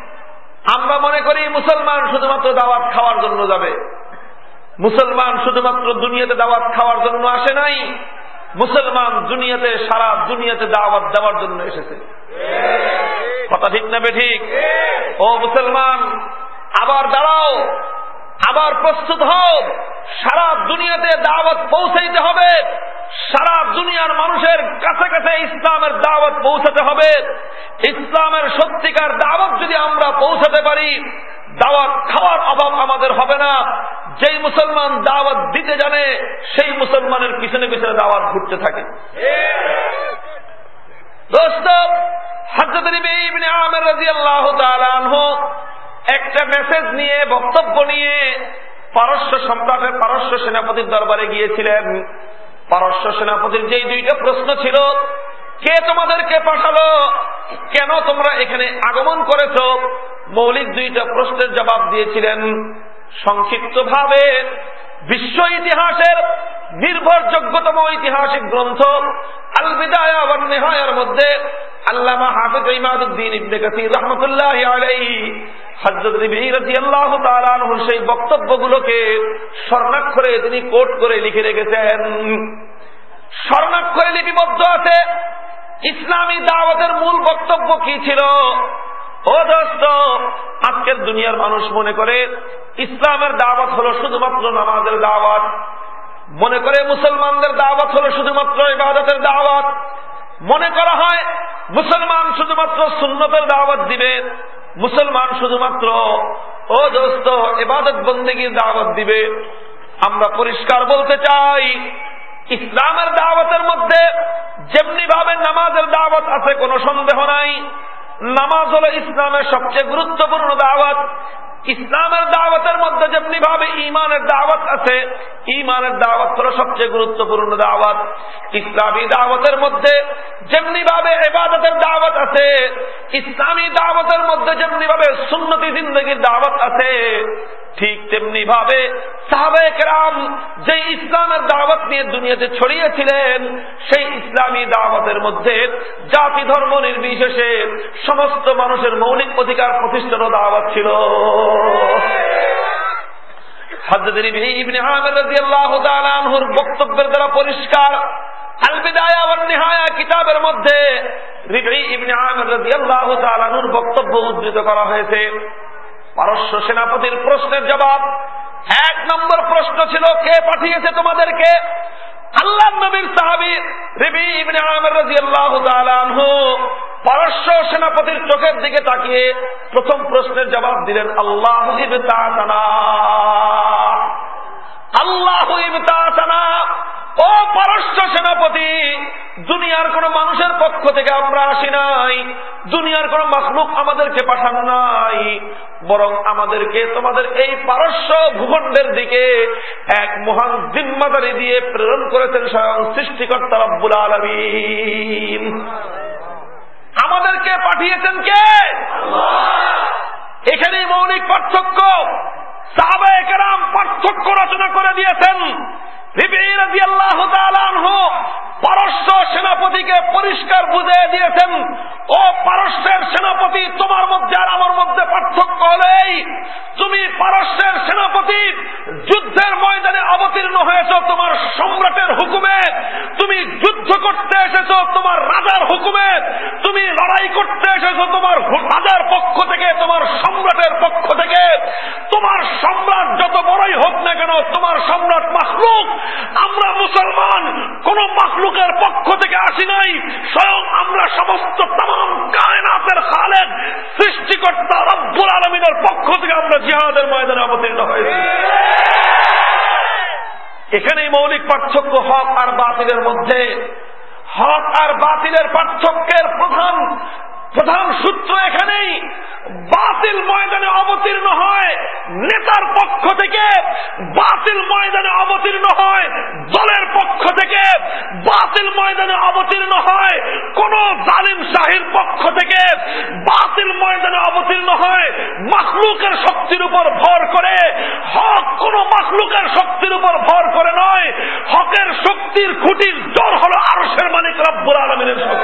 আমরা মনে করি মুসলমান শুধুমাত্র দাওয়াত খাওয়ার জন্য যাবে। মুসলমান শুধুমাত্র দুনিয়াতে দাওয়াত খাওয়ার জন্য আসে নাই। মুসলমান দুনিয়াতে, সারা দুনিয়াতে দাওয়াত দেওয়ার জন্য এসেছে। কথা ঠিক না বে ঠিক? ও মুসলমান, আবার দাঁড়াও। আবার প্রস্তুত হও। সারা দুনিয়াতে দাওয়াত পৌঁছাইতে হবে। সারা দুনিয়ার মানুষের কাছে কাছে ইসলামের দাওয়াত পৌঁছাতে হবে। ইসলামের সত্যিকার দাওয়াত যদি আমরা পৌঁছাতে পারি, দাওয়াত খাওয়ার অভাব আমাদের হবে না। যেই মুসলমান দাওয়াত দিতে জানে, সেই মুসলমানের পিছনে পিছনে দাওয়াত ঘুরতে থাকে। দোস্ত একটা মেসেজ নিয়ে, বক্তব্য নিয়ে পারস্য সম্রাটের পারস্য সেনাপতির দরবারে গিয়েছিলেন। পারস্য সেনাপতির যেই দুইটা প্রশ্ন ছিল, কে তোমাদেরকে পাঠালো কেন তোমরা এখানে আগমন করেছ? মৌলিক দুইটা প্রশ্নের জবাব দিয়েছিলেন। সংক্ষিপ্ত ভাবে বিশ্ব ইতিহাসের নির্ভরযোগ্যতম ঐতিহাসিক গ্রন্থ আল বিদায় মধ্যে আল্লামা হাফিজ ইমাদুদ্দিন ইবনে কাসির রহমতুল্লাহ সেই বক্তব্যগুলোকে স্বর্ণাক্ষরে তিনি কোট করে লিখে রেখেছেন। স্বর্ণাক্ষরে লিপিবদ্ধ আছে, ইসলামী দাওয়াতের মূল বক্তব্য কি ছিল? ও দোস্ত, আজকের দুনিয়ার মানুষ মনে করে ইসলামের দাওয়াত হলো শুধুমাত্র নামাজের দাওয়াত। মনে করে মুসলমানদের দাওয়াত হলো শুধুমাত্র ইবাদতের দাওয়াত। মনে করা হয় মুসলমান শুধুমাত্র সুন্নতের দাওয়াত দিবে। মুসলমান শুধুমাত্র, ও দোস্ত, এবাদত বন্দীগীর দাওয়াত দিবে। আমরা পরিষ্কার বলতে চাই, ইসলামের দাওয়াতের মধ্যে যেমনি ভাবে নামাজের দাওয়াত আছে, কোনো সন্দেহ নাই। নামাজ হল ইসলামের সবচেয়ে গুরুত্বপূর্ণ দাওয়াত। ইসলামের দাওয়াতের মধ্যে যেমনি ভাবে ইমানের দাওয়াত আছে ইমানের দাওয়াত হল সবচেয়ে গুরুত্বপূর্ণ দাওয়াত। ইসলামী দাওয়াতের মধ্যে যেমনি ভাবে এবাদতের দাওয়াত আছে, ইসলামী দাওয়াতের মধ্যে যেমনি ভাবে সুন্নতি জিন্দগির দাওয়াত আছে, ঠিক তেমনি ভাবে সাহাবেকরাম যে ইসলামের দাওয়াত নিয়ে দুনিয়াতে ছড়িয়েছিলেন, সেই ইসলামী দাওয়াতের মধ্যে জাতি ধর্ম নির্বিশেষে সমস্ত মানুষের মৌলিক অধিকার প্রতিষ্ঠানও দাওয়াত ছিল। বক্তব্যের দ্বারা পরিষ্কার কিতাবের মধ্যে বক্তব্য উদ্ধৃত করা হয়েছে। পারস্য সেনাপতির প্রশ্নের জবাব। এক নম্বর প্রশ্ন ছিল, কে পাঠিয়েছে তোমাদেরকে? আল্লাহ নবীর সাহাবি রিবি ইবনে আমর তাআলা আনহু পারস্য সেনাপতির চোখের দিকে তাকিয়ে প্রথম প্রশ্নের জবাব দিলেন, আল্লাহ আল্লাহ ও পারস্য সেনাপতি, দুনিয়ার কোন মানুষের পক্ষ থেকে আমরা আসি নাই। দুনিয়ার কোন আমাদেরকে পাঠান নাই। বরং আমাদেরকে তোমাদের এই পারস্য ভূখণ্ডের দিকে এক মহান জিম্মাদারি দিয়ে প্রেরণ করেছেন স্বয়ং সৃষ্টিকর্তা রব্বুল আমাদেরকে পাঠিয়েছেন কে? এখানে মৌলিক পার্থক্য। সাহাবাহাম পার্থক্য রচনা করে দিয়েছেন। পারস্য সেনাপতিকে পরিষ্কার বুঝিয়ে দিয়েছেন, ও পারস্যের সেনাপতি, তোমার মধ্যে আর আমার মধ্যে পার্থক্য হলেই তুমি পারস্যের সেনাপতি, যুদ্ধের ময়দানে অবতীর্ণ হয়েছ তোমার সম্রাটের হুকুমে। তুমি যুদ্ধ করতে এসেছ তোমার রাজার হুকুমে। তুমি লড়াই করতে এসেছ তোমার রাজার পক্ষ থেকে, তোমার সম্রাটের পক্ষ থেকে। তোমার সম্রাট যত বড়ই হোক না কেন তোমার সম্রাট মাহলুক আমরা মুসলমান কোন মাহলুকের পক্ষ থেকে আসি নাই স্বয়ং আমরা সমস্ত তাম কায়নাতের খালেদ সৃষ্টিকর্তা রব্বুল আলমিনের পক্ষ থেকে আমরা জিহাদের ময়দানে অবতীর্ণ হয়েছি এখানেই মৌলিক পার্থক্য হক আর বাতিলের মধ্যে। হক আর বাতিলের পার্থক্যের প্রধান প্রধান সূত্র এখানেই। বাতিল ময়দানে অবতীর্ণ হয়। নেতার পক্ষ থেকে বাতিল ময়দানে অবতীর্ণ হয়, দলের পক্ষ থেকে বাতিল ময়দানে অবতীর্ণ হয়, কোন জালিম শাহির পক্ষ থেকে বাতিল ময়দানে অবতীর্ণ হয়, মাখলুকের শক্তির উপর ভর করে। হক কোন মাখলুকের শক্তির উপর ভর করে নয়, হকের শক্তির খুঁটির জোর হল আরসের মালিক রব্বুর আলমিনের শক্তি।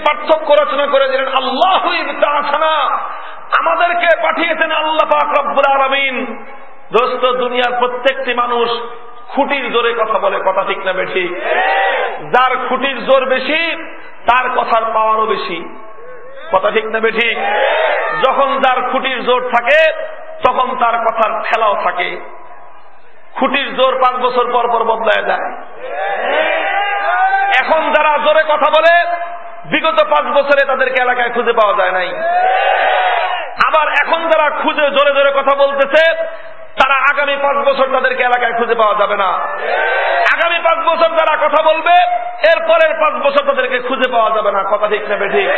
পার্থক্য রচনা করে দিলেন, আল্লাহ আমাদেরকে পাঠিয়েছেন আল্লাহ পাক আলমিন। দোস্ত, দুনিয়ার প্রত্যেকটি মানুষ খুঁটির জোরে কথা বলে, কথা ঠিক না বেশি। যার খুঁটির জোর বেশি, তার কথার পাওয়ারও বেশি। কথা ঠিক না বেশি? যখন যার খুঁটির জোর থাকে, তখন তার কথার ফেলাও থাকে। খুঁটির জোর পাঁচ বছর পর পর বদলায় যায়। এখন যারা জোরে কথা বলে বিগত পাঁচ বছরে তাদেরকে এলাকায় খুঁজে পাওয়া যায় নাই। আবার এখন যারা খুঁজে জোরে জোরে কথা বলতেছে, তারা আগামী পাঁচ বছর তাদেরকে এলাকায় খুঁজে পাওয়া যাবে না। আগামী পাঁচ বছর যারা কথা বলবে, এরপরের পাঁচ বছর তাদেরকে খুঁজে পাওয়া যাবে না। কথা ঠিক নেবে ঠিক?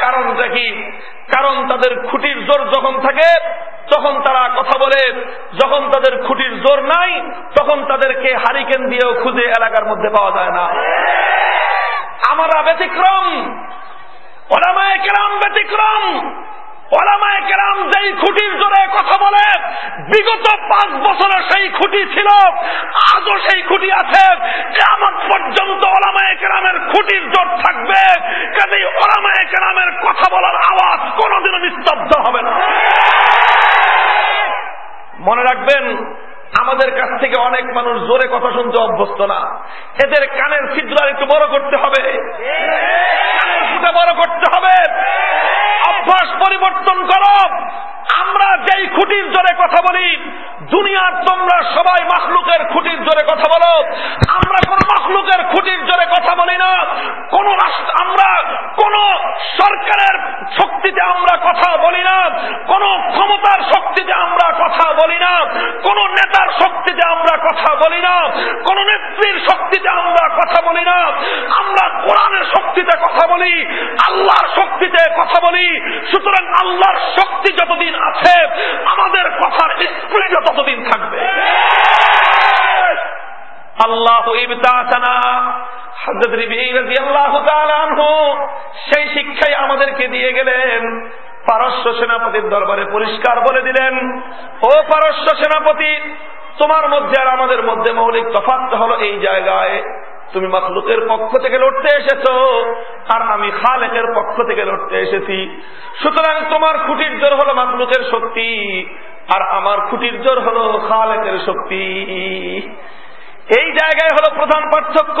কারণটা কি? কারণ তাদের খুঁটির জোর যখন থাকে, তখন তারা কথা বলে। যখন তাদের খুঁটির জোর নাই, তখন তাদেরকে হারিকেন দিয়েও খুঁজে এলাকার মধ্যে পাওয়া যায় না। আমরা ব্যতিক্রম। ওলামায় কেরাম ব্যতিক্রম। ওলামায় কেরাম যেই খুঁটির জোরে কথা বলে, বিগত পাঁচ বছরে সেই খুঁটি ছিল, আজও সেই খুঁটি আছে। কেমন পর্যন্ত ওলামায় কেরামের খুঁটির জোর থাকবে। কাজেই ওলামায় কেরামের কথা বলার আওয়াজ কোনোদিনও নিস্তব্ধ হবে না। মনে রাখবেন আমাদের কাছ থেকে অনেক মানুষ জোরে কথা শুনতে অভ্যস্ত না। এদের কানের ছিদ্র একটু বড় করতে হবে। বড় করতে হবে। অভ্যাস পরিবর্তন করো। আমরা যেই খুঁটির জোরে কথা বলি, দুনিয়ার তোমরা সবাই মাখলুকের খুঁটির জোরে কথা বলো। আমরা কোন মাখলুকের খুঁটির জোরে কথা বলি না। কোন আমরা সরকারের শক্তিতে আমরা কথা বলি না, কোন ক্ষমতার শক্তিতে আমরা কথা বলি না, কোন নেতার শক্তিতে আমরা কথা বলি না, কোন নেত্রীর শক্তিতে আমরা কথা বলি না। আমরা কোরআনের শক্তিতে কথা বলি, আল্লাহর শক্তিতে কথা বলি। সুতরাং আল্লাহর শক্তি যতদিন আছে, আমাদের কথার স্প্রিট ততদিন থাকবে। আল্লাহ সেই শিক্ষাই আমাদেরকে দিয়ে গেলেন। পারস্য সেনাপতির দরবারে পরিষ্কার বলে দিলেন, ও পারস্য সেনাপতি, তোমার মধ্যে আর আমাদের মধ্যে মৌলিক তফাত হলো এই জায়গায়। তুমি মখলুকের পক্ষ থেকে লড়তে এসেছ, আর আমি খালেকের পক্ষ থেকে লড়তে এসেছি। সুতরাং তোমার খুঁটির জোর হলো মখলুকের শক্তি, আর আমার খুঁটির জোর হলো খালেকের শক্তি। এই জায়গায় হলো প্রধান পার্থক্য।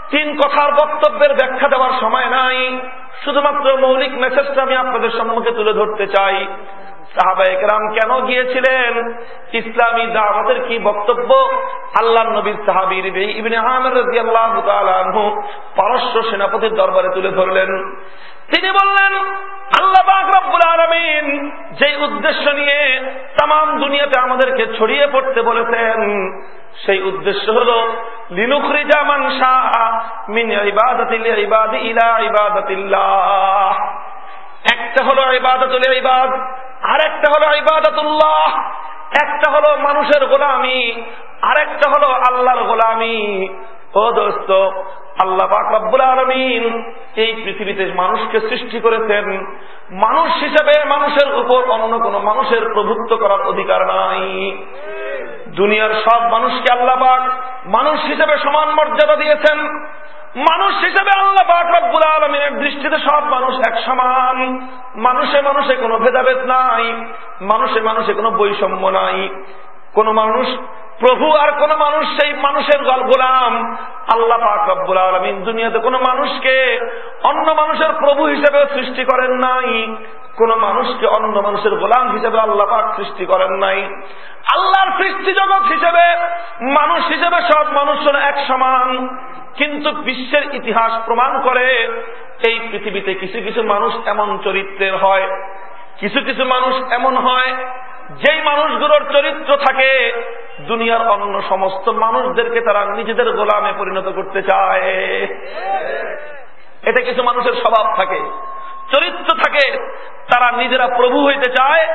তিন কথার বক্তব্যের ব্যাখ্যা দেওয়ার সময় নাই। শুধুমাত্র মৌলিক মেসেজটা আমি আপনাদের সম্মুখে তুলে ধরতে চাই। সাহাবা কেন গিয়েছিলেন? ইসলামী দাওয়াতের কি বক্তব্য? আল্লাহ নবীর সাহাবির ইবনে আহমেদ পারস্য সেনাপতির দরবারে তুলে ধরলেন। তিনি বললেন, আল্লাহ রব্বুল আলমিন যে উদ্দেশ্য নিয়ে তাম দুনিয়াতে আমাদেরকে ছড়িয়ে পড়তে বলেছেন সেই উদ্দেশ্য হল একটা হলো ইবাদতুল ইবাদ আর একটা হলো ইবাদতুল্লাহ। একটা হলো মানুষের গোলামি, আরেকটা হলো আল্লাহর গোলামি। ও দোস্ত আল্লাহ রব্বুল আলমিন এই পৃথিবীতে মানুষকে সৃষ্টি করেছেন। মানুষ হিসেবে মানুষের উপর অন্য কোন মানুষের প্রভুত্ব করার অধিকার নাই। দুনিয়ার সব মানুষকে আল্লাহ পাক মানুষ হিসেবে সমান মর্যাদা দিয়েছেন। মানুষ হিসেবে আল্লাহ পাক রব্বুল আলমিনের দৃষ্টিতে সব মানুষ এক সমান। মানুষে মানুষে কোনো ভেদাভেদ নাই। মানুষে মানুষে কোনো বৈষম্য নাই। কোন মানুষ প্রভু আর কোন মানুষ সেই মানুষের গোলাম। আল্লাহ পাক রব্বুল আলমিন দুনিয়াতে কোন মানুষকে অন্য মানুষের প্রভু হিসেবে সৃষ্টি করেন নাই। কোন মানুষকে অন্য মানুষের গোলাম হিসেবে আল্লাহ পাক সৃষ্টি করেন নাই। আল্লাহর সৃষ্টি জগৎ হিসেবে মানুষ হিসেবে সব মানুষ এক সমান। কিন্তু বিশ্বের ইতিহাস প্রমাণ করে এই পৃথিবীতে কিছু কিছু মানুষ এমন চরিত্রের হয়, কিছু কিছু মানুষ এমন হয় যেই মানুষগুলোর চরিত্র থাকে, দুনিয়ার অন্য সমস্ত মানুষদেরকে তারা নিজেদের গোলামে পরিণত করতে চায়। এটা কিছু মানুষের স্বভাব থাকে, চরিত্র থাকে, তারা নিজেরা প্রভু হইতে চায়,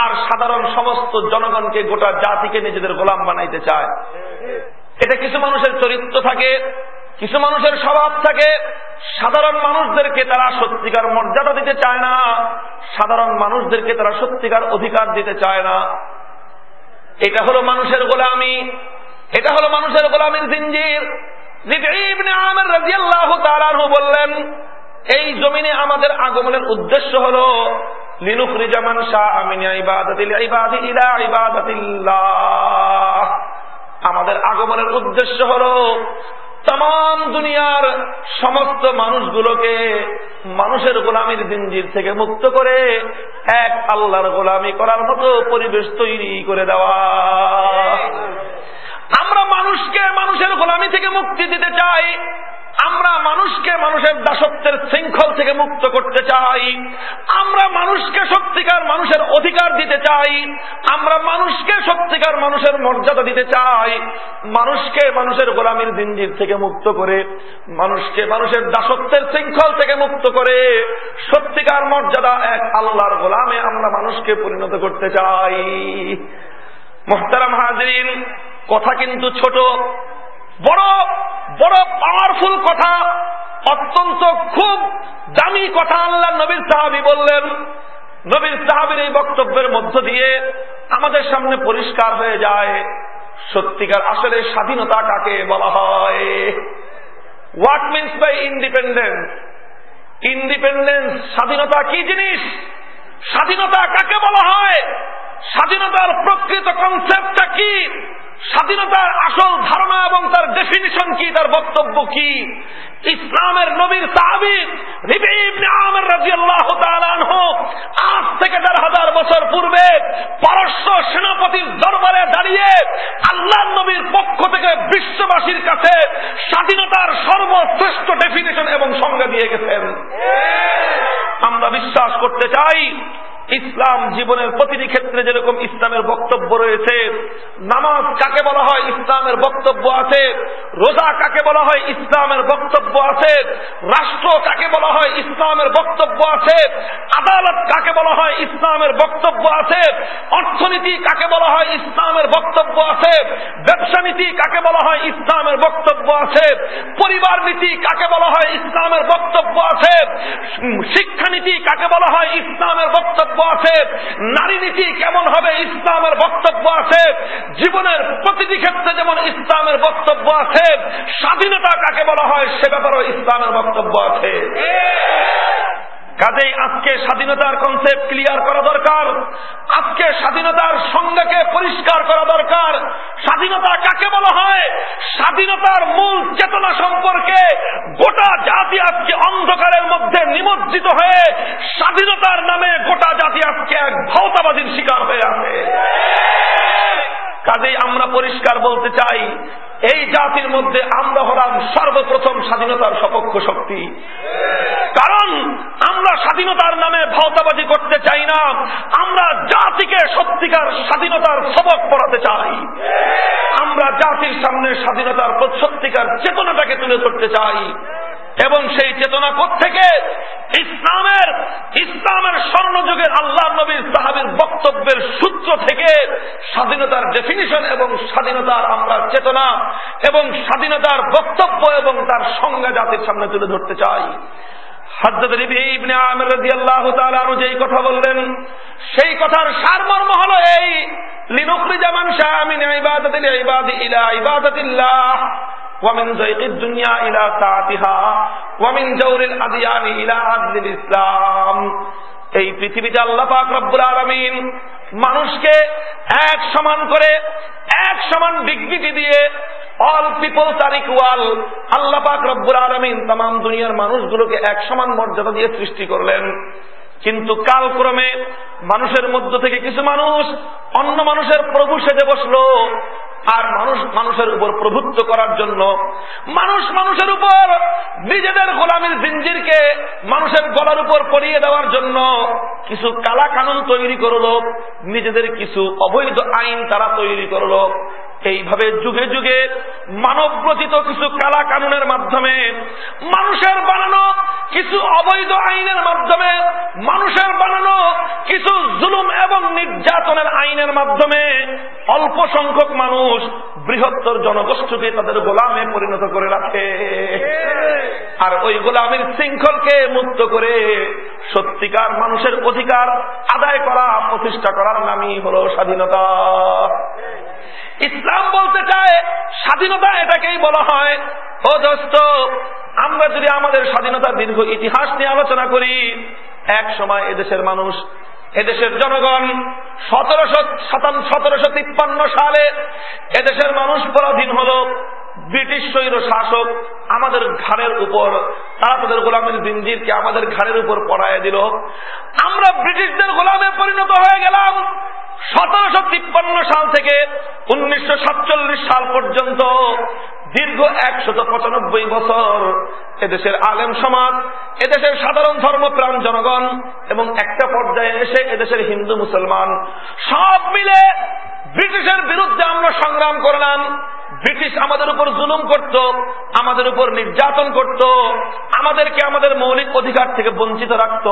আর সাধারণ সমস্ত জনগণকে গোটা জাতিকে নিজেদের গোলাম বানাইতে চায়। এটা কিছু মানুষের চরিত্র থাকে কিছু মানুষের স্বভাব থাকে, সাধারণ মানুষদেরকে তারা সত্যিকার মর্যাদা দিতে চায় না, সাধারণ মানুষদেরকে তারা সত্যিকার অধিকার দিতে চায় না। এটা হলো মানুষের গোলামি, এটা হলো মানুষের গোলামির জিঞ্জির। বললেন, এই জমিনে আমাদের আগমনের উদ্দেশ্য হল লিনুফরিজামান শাহ আমিনিয়া আমাদের আগমনের উদ্দেশ্য হল তাম দুনিয়ার সমস্ত মানুষগুলোকে মানুষের গোলামির জিঞ্জির থেকে মুক্ত করে এক আল্লাহর গোলামি করার মতো পরিবেশ তৈরি করে দেওয়া। আমরা মানুষকে মানুষের গোলামি থেকে মুক্তি দিতে চাই। আমরা মানুষকে মানুষের দাসত্বের শৃঙ্খল থেকে মুক্ত করতে চাই। আমরা মানুষকে সত্যিকার মানুষের অধিকার দিতে চাই। আমরা মানুষকে সত্যিকার মানুষের মর্যাদা দিতে চাই। মানুষকে মানুষের গোলামির দিনজির থেকে মুক্ত করে, মানুষকে মানুষের দাসত্বের শৃঙ্খল থেকে মুক্ত করে, সত্যিকার মর্যাদা এক আল্লাহর গোলামে আমরা মানুষকে পরিণত করতে চাই। মোহতারাম হাজরিন, কথা কিন্তু ছোট। বড় বড় পাওয়ারফুল কথা, অত্যন্ত খুব দামি কথা আল্লাহ নবীর সাহাবি বললেন। নবীর সাহাবির এই বক্তব্যের মধ্য দিয়ে আমাদের সামনে পরিষ্কার হয়ে যায়, সত্যিকার আসলে স্বাধীনতা কাকে বলা হয়? What means by independence independence স্বাধীনতা কি জিনিস? স্বাধীনতা কাকে বলা হয়? স্বাধীনতার প্রকৃত কনসেপ্টটা কি? স্বাধীনতার আসল ধারণা এবং তার ডেফিনিশন কি? তার বক্তব্য কি? ইসলামের নবীর সাহাবিদ আজ থেকে দেড় হাজার বছর পূর্বে পারস্য সেনাপতির দরবারে দাঁড়িয়ে আল্লাহ নবীর পক্ষ থেকে বিশ্ববাসীর কাছে স্বাধীনতার সর্বশ্রেষ্ঠ ডেফিনেশন এবং সংজ্ঞা দিয়ে গেছেন। আমরা বিশ্বাস করতে চাই ইসলাম জীবনের প্রতিটি ক্ষেত্রে যেরকম ইসলামের বক্তব্য রয়েছে, নামাজ কাকে বলা হয় ইসলামের বক্তব্য আছে, রোজা কাকে বলা হয় ইসলামের বক্তব্য আছে, রাষ্ট্র কাকে বলা হয় ইসলামের বক্তব্য আছে, আদালত কাকে বলা হয় ইসলামের বক্তব্য আছে, অর্থনীতি কাকে বলা হয় ইসলামের বক্তব্য আছে, ব্যবসা নীতি কাকে বলা হয় ইসলামের বক্তব্য আছে, পরিবার নীতি কাকে বলা হয় ইসলামের বক্তব্য আছে শিক্ষানীতি কাকে বলা হয় ইসলামের বক্তব্য বক্তব্য আছে, নারী নীতি কেমন হবে ইসলামের বক্তব্য আছে, জীবনের প্রতিটি ক্ষেত্রে যেমন ইসলামের বক্তব্য আছে, স্বাধীনতা কাকে বলা হয় সে ব্যাপারেও ইসলামের বক্তব্য আছে। কাজেই আজকে স্বাধীনতার কনসেপ্ট ক্লিয়ার করা দরকার। আজকে স্বাধীনতার সংজ্ঞাকে পরিষ্কার করা দরকার। স্বাধীনতা কাকে বলা হয়? স্বাধীনতার মূল চেতনা সম্পর্কে গোটা জাতি আজকে অন্ধকারের মধ্যে নিমজ্জিত হয়ে স্বাধীনতার নামে গোটা জাতি আজকে এক ভৌতাবাদীর শিকার হয়ে আছে। কাজেই আমরা পরিষ্কার বলতে চাই, এই জাতির মধ্যে আমরা হলাম সর্বপ্রথম স্বাধীনতার সপক্ষ শক্তি। কারণ আমরা স্বাধীনতার নামে ভাওতাবাজি করতে চাই না, আমরা জাতিকে সত্যিকার স্বাধীনতার সবক পড়াতে চাই। আমরা জাতির সামনে স্বাধীনতার সত্যিকার চেতনাটাকে তুলে ধরতে চাই। এবং সেই চেতনা থেকে ইসলামের ইসলামের স্বর্ণযুগের আল্লাহ নবীর সাহাবির বক্তব্যের সূত্র থেকে স্বাধীনতার ডেফিনিশন এবং স্বাধীনতার আমরা চেতনা এবং স্বাধীনতার বক্তব্য এবং তার সংজ্ঞা জাতির সামনে তুলে ধরতে চাই যেই কথা বললেন সেই কথার সারমর্ম হল এই লিনুকরি জামান শাহ আমিন ইবাদতিল ইবাদি ইলা ইবাদতিল্লাহ ومن ضيق الدنيا إلى ساعتها ومن جور الأديان إلى عدل الإسلام এই পৃথিবীতে আল্লাহ পাক রব্বুল আলমিন মানুষকে এক সমান করে, এক সমান ডিগ্রিটি দিয়ে অল পিপলস আর ইকুয়াল আল্লাহ পাক রব্বুল আলমিন তাম দুনিয়ার মানুষগুলোকে এক সমান মর্যাদা দিয়ে সৃষ্টি করলেন। কিন্তু কালক্রমে মানুষের মধ্য থেকে কিছু মানুষ অন্য মানুষের প্রভু সেজে বসল। আর মানুষ, মানুষের উপর প্রভুত্ব করার জন্য মানুষ মানুষের উপর, নিজেদের গোলামীর জিঞ্জিরকে মানুষের গলার উপর পরিয়ে দেওয়ার জন্য কিছু কালা কানুন তৈরি করল, নিজেদের কিছু অবৈধ আইন তারা তৈরি করল। এইভাবে যুগে যুগে মানব রচিত কিছু কালা কানুনের মাধ্যমে, মানুষের বানানো কিছু অবৈধ আইনের মাধ্যমে, মানুষের বানানো কিছু জুলুম এবং নির্যাতনের আইনের মাধ্যমে অল্প সংখ্যক মানুষ বৃহত্তর জনগোষ্ঠীকে তাদের গোলামে পরিণত করে রাখে। আর ওই গোলামের শৃঙ্খলকে মুক্ত করে সত্যিকার মানুষের অধিকার আদায় করা, প্রতিষ্ঠা করার নামই হল স্বাধীনতা। ইসলাম বলতে চায়, স্বাধীনতা এটাকেই বলা হয়। ও দোস্ত, আমরা যদি আমাদের স্বাধীনতার দীর্ঘ ইতিহাস নিয়ে আলোচনা করি, এক সময় এদেশের মানুষ, এদেশের জনগণ সতেরোশো সতেরোশো তিপ্পান্ন সালে এদেশের মানুষ পরাধীন হল। ব্রিটিশ সৈর শাসক আমাদের ঘাড়ের উপর তারা তাদের গোলামের জিঞ্জিরকে আমাদের ঘাড়ের উপর পড়ায় দিল। আমরা ব্রিটিশদের গোলামে পরিণত হয়ে গেলাম। সতেরোশো তিপ্পান্ন সাল থেকে উনিশশো সাতচল্লিশ সাল পর্যন্ত দীর্ঘ একশত পঁচানব্বই বছর এদেশের আলেম সমাজ, এদেশের সাধারণ ধর্মপ্রাণ জনগণ এবং একটা পর্যায়ে এসে এদেশের হিন্দু মুসলমান সব মিলে ব্রিটিশের বিরুদ্ধে আমরা সংগ্রাম করলাম। ব্রিটিশ আমাদের উপর জুলুম করত, আমাদের উপর নির্যাতন করত, আমাদেরকে আমাদের মৌলিক অধিকার থেকে বঞ্চিত রাখত।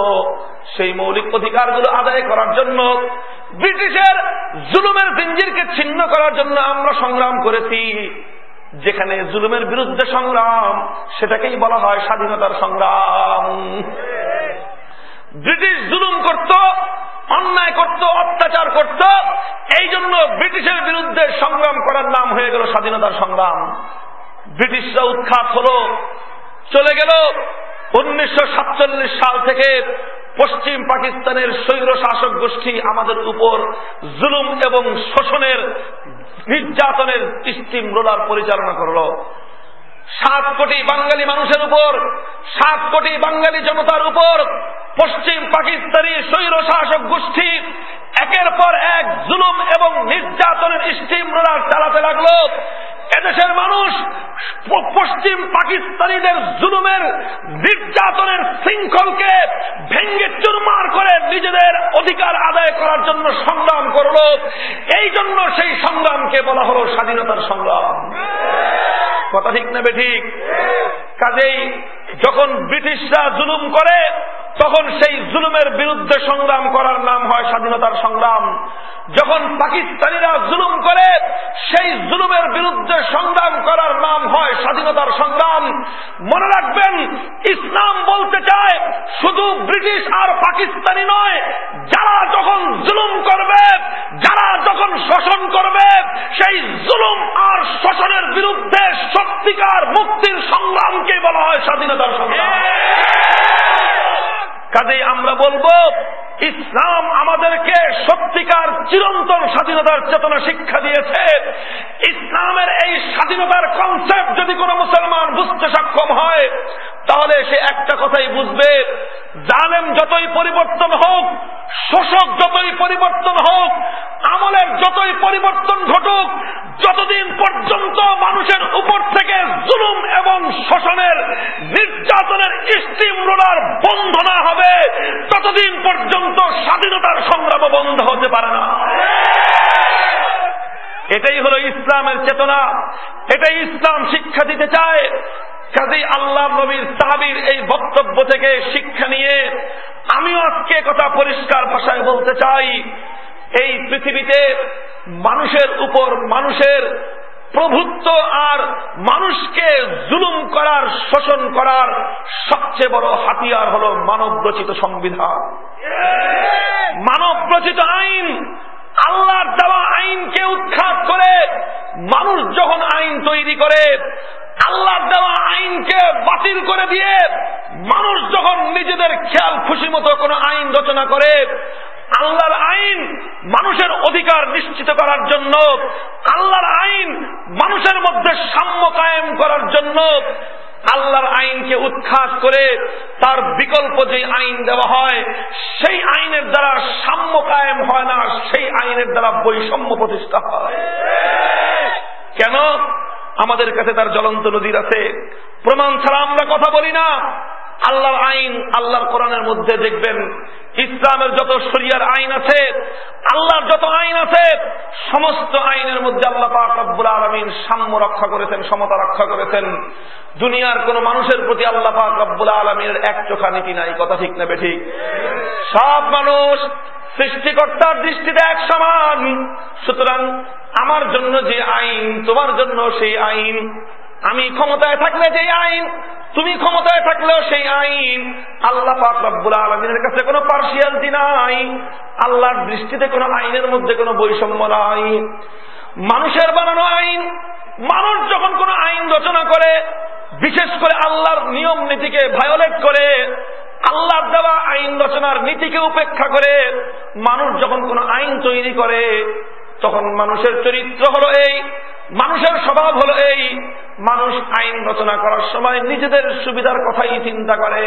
সেই মৌলিক অধিকারগুলো আদায় করার জন্য ব্রিটিশের জুলুমের জিঞ্জিরকে ছিন্ন করার জন্য আমরা সংগ্রাম করেছি। যেখানে জুলুমের বিরুদ্ধে সংগ্রাম, সেটাকেই বলা হয় স্বাধীনতার সংগ্রাম। ব্রিটিশ জুলুম করত, অন্যায় করত, অত্যাচার করত এই জন্য ব্রিটিশের বিরুদ্ধে সংগ্রাম করার নাম হয়ে গেল স্বাধীনতার সংগ্রাম। ব্রিটিশরা উৎখাত হল, চলে গেল উনিশশো সাতচল্লিশ সাল থেকে পশ্চিম পাকিস্তানের স্বৈর শাসক গোষ্ঠী আমাদের উপর জুলুম এবং শোষণের নির্যাতনের স্টিম রোলার পরিচালনা করল। সাত কোটি বাঙালি মানুষের উপর, সাত কোটি বাঙালি জনতার উপর পশ্চিম পাকিস্তানি স্বৈর শাসক গোষ্ঠী একের পর এক জুলুম এবং নির্যাতনের স্টিম রোলার চালাতে লাগল। এদেশের মানুষ পশ্চিম পাকিস্তানিদের জুলুমের, নির্যাতনের শৃঙ্খলকে ভেঙ্গে চুরমার করে নিজেদের অধিকার আদায় করার জন্য সংগ্রাম করল। এই জন্য সেই সংগ্রামকে বলা হল স্বাধীনতার সংগ্রাম। কথা ঠিক নেবে ঠিক? কাজেই যখন ব্রিটিশরা জুলুম করে তখন সেই জুলুমের বিরুদ্ধে সংগ্রাম করার নাম হয় স্বাধীনতার সংগ্রাম। যখন পাকিস্তানিরা জুলুম করে, সেই জুলুমের বিরুদ্ধে সংগ্রাম করার নাম হয় স্বাধীনতার সংগ্রাম। মনে রাখবেন, ইসলাম বলতে চায় শুধু ব্রিটিশ আর পাকিস্তানি নয়, যারা যখন জুলুম করবে, যারা যখন শোষণ করবে, সেই জুলুম আর শোষণের বিরুদ্ধে সত্যিকার মুক্তির সংগ্রামকে বলা হয় স্বাধীনতার সংগ্রাম। কাজেই আমরা বলব, ইসলাম আমাদেরকে সত্যিকার চিরন্তন স্বাধীনতার চেতনা শিক্ষা দিয়েছে। ইসলামের এই স্বাধীনতার কনসেপ্ট যদি কোনো মুসলমান বুঝতে সক্ষম হয়, তাহলে সে একটা কথাই বুঝবে, জালেম যতই পরিবর্তন হোক, শোষক যতই পরিবর্তন হোক, আমলের যতই পরিবর্তন ঘটুক, যতদিন পর্যন্ত মানুষের উপর থেকে জুলুম এবং শোষণের নির্যাতনের স্টিম রোলার বন্ধ না হবে, ততদিন পর্যন্ত স্বাধীনতার সংগ্রাম বন্ধ হতে পারে না। এটাই হলো ইসলামের চেতনা। এটাই ইসলাম শিক্ষা দিতে চায়। কাজেই আল্লাহ নবীর সাহাবির এই বক্তব্য থেকে শিক্ষা নিয়ে আমিও আজকে কথা পরিষ্কার ভাষায় বলতে চাই। এই পৃথিবীতে মানুষের উপর মানুষের প্রভুত্ব আর মানুষকে জুলুম করার, শোষণ করার সবচেয়ে বড় হাতিয়ার হল মানব রচিত সংবিধান। মানব রচিত আইন, আল্লাহর দেওয়া আইনকে উৎখাত করে মানুষ যখন আইন তৈরি করে আল্লাহ দেওয়া আইনকে বাতিল করে দিয়ে মানুষ যখন নিজেদের খেয়াল খুশি মতো কোনো আইন রচনা করে আল্লাহর আইন মানুষের অধিকার নিশ্চিত করার জন্য, আল্লাহর আইন মানুষের মধ্যে সাম্য কায়েম করার জন্য আল্লাহর আইনকে উৎখাত করে তার বিকল্প যে আইন দেওয়া হয়, সেই আইনের দ্বারা সাম্য কায়েম হয় না, সেই আইনের দ্বারা বৈষম্য প্রতিষ্ঠা হয়। কেন? আমাদের কাছে তার জ্বলন্ত নদীর আছে। প্রমাণ ছাড়া আমরা কথা বলি না। আল্লাহর আইন আল্লাহর কোরআনের মধ্যে দেখবেন, ইসলামের যত শরিয়ার আইন আছে, আল্লাহর যত আইন আছে, সমস্ত আইনের মধ্যে আল্লাহ পাক রব্বুল আলমিন সাম্য রক্ষা করেছেন, সমতা রক্ষা করেছেন। দুনিয়ার কোন মানুষের প্রতি আল্লাহ পাক রব্বুল আলমীর এক চোখা নীতি নাই, কথা ঠিক নেবে ঠিক সব মানুষ সৃষ্টিকর্তার দৃষ্টিতে এক সমান। সুতরাং আমার জন্য যে আইন, তোমার জন্য সেই আইন, আমি ক্ষমতায় থাকলে যে আইন তুমি ক্ষমতায় থাকলেও সেই আইন আল্লাহ পাক রব্বুল আলমিনের কাছে কোনো পার্সিয়ালিটি নাই। আল্লাহর দৃষ্টিতে কোনো আইনের মধ্যে কোনো বৈষম্য নাই। মানুষের বানানো আইন, মানুষ যখন কোন আইন রচনা করে, বিশেষ করে আল্লাহর নিয়ম নীতিকে ভায়োলেট করে, আল্লাহর দেওয়া আইন রচনার নীতিকে উপেক্ষা করে, মানুষ যখন কোন আইন তৈরি করে, তখন মানুষের চরিত্র হলো এই। মানুষের স্বভাব হলো এই, মানুষ আইন রচনা করার সময় নিজেদের সুবিধার কথাই চিন্তা করে।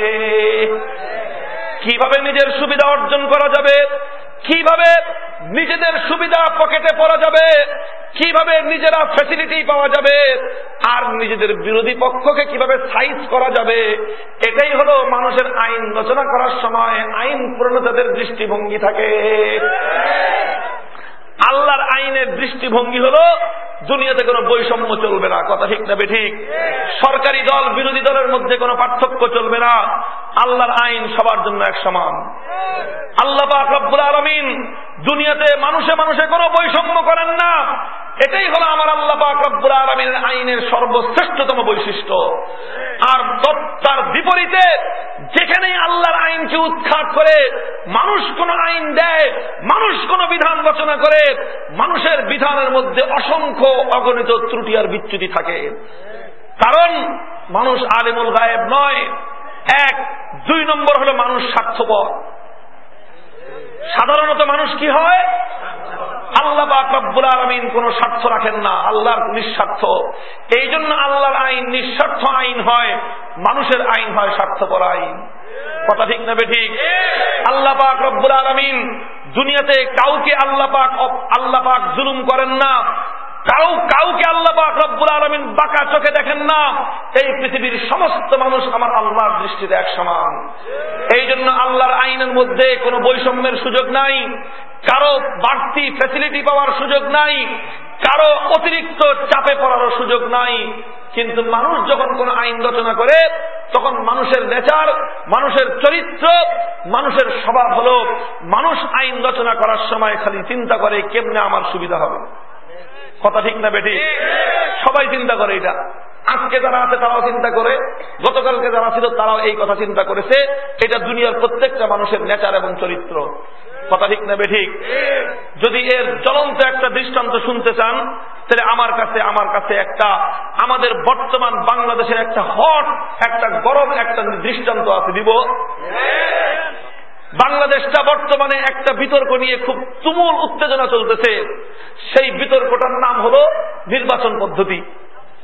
কীভাবে নিজের সুবিধা অর্জন করা যাবে? কীভাবে নিজেদের সুবিধা পকেটে পড়া যাবে? কীভাবে নিজেরা ফ্যাসিলিটি পাওয়া যাবে? আর নিজেদের বিরোধী পক্ষকে কীভাবে সাইজ করা যাবে? এটাই হলো মানুষের আইন রচনা করার সময় আইন প্রণেতাদের দৃষ্টিভঙ্গি থাকে। আল্লাহর আইনের দৃষ্টিভঙ্গি হলো, দুনিয়াতে কোনো বৈষম্য চলবে না। কথা ঠিক না ঠিক? সরকারি দল, বিরোধী দলের মধ্যে কোনো পার্থক্য চলবে না। আল্লাহর আইন সবার জন্য এক সমান। আল্লাহ রব্বুল আলমিন দুনিয়াতে মানুষে মানুষে কোনো বৈষম্য করেন না। এটাই হলো আমার আল্লাহ রব্বুল আলমিনের আইনের সর্বশ্রেষ্ঠতম বৈশিষ্ট্য। আর তার বিপরীতে যেখানেই আল্লাহর আইনকে উৎখাত করে, মানুষ কোন আইন দেয়, মানুষ কোন বিধান রচনা করে, মানুষের বিধানের মধ্যে অসংখ্য অগণিত ত্রুটি আর বিচ্যুতি থাকে। কারণ মানুষ আলিমুল গায়েব নয়। এক, দুই নম্বর হলো মানুষ স্বার্থপর। সাধারণত মানুষ কি হয়? আল্লাহ বাকবুল আলমিন কোন স্বার্থ রাখেন না, আল্লাহর নিঃস্বার্থ। এই জন্য আল্লাহর আইন নিঃস্বার্থ আইন হয়, মানুষের আইন হয় স্বার্থপর আইন। কথা ঠিক না ঠিক আল্লাহ পাক রব্বুল আলমিন দুনিয়াতে কাউকে আল্লাহ পাক আল্লাহ পাক জুলুম করেন না। কাউ, কাউকে আল্লাহ রব্বুল আলমিন বাঁকা চোখে দেখেন না। এই পৃথিবীর সমস্ত মানুষ আমার আল্লাহর দৃষ্টিতে এক সমান। এই জন্য আল্লাহর আইনের মধ্যে কোনো বৈষম্যের সুযোগ নাই। কারও বাড়তি ফ্যাসিলিটি পাওয়ার সুযোগ নাই। কারও অতিরিক্ত চাপে পড়ারও সুযোগ নাই। কিন্তু মানুষ যখন কোন আইন রচনা করে, তখন মানুষের নেচার, মানুষের চরিত্র, মানুষের স্বভাব হল, মানুষ আইন রচনা করার সময় খালি চিন্তা করে কেমনে আমার সুবিধা হবে। কথা ঠিক না বেটি সবাই চিন্তা করে এটা। আজকে যারা আছে তারাও চিন্তা করে। গতকালকে যারা ছিল তারাও এই কথা চিন্তা করেছে। এটা দুনিয়ার প্রত্যেকটা মানুষের নেচার এবং চরিত্র। কথা ঠিক না বেঠিক? যদি এর জ্বলন্ত একটা দৃষ্টান্ত শুনতে চান, তাহলে আমার কাছে আমার কাছে একটা, আমাদের বর্তমান বাংলাদেশের একটা হট, একটা গরম একটা দৃষ্টান্ত আছে দিব। বাংলাদেশটা বর্তমানে একটা বিতর্ক নিয়ে খুব তুমুল উত্তেজনা চলতেছে। সেই বিতর্কটার নাম হলো নির্বাচন পদ্ধতি।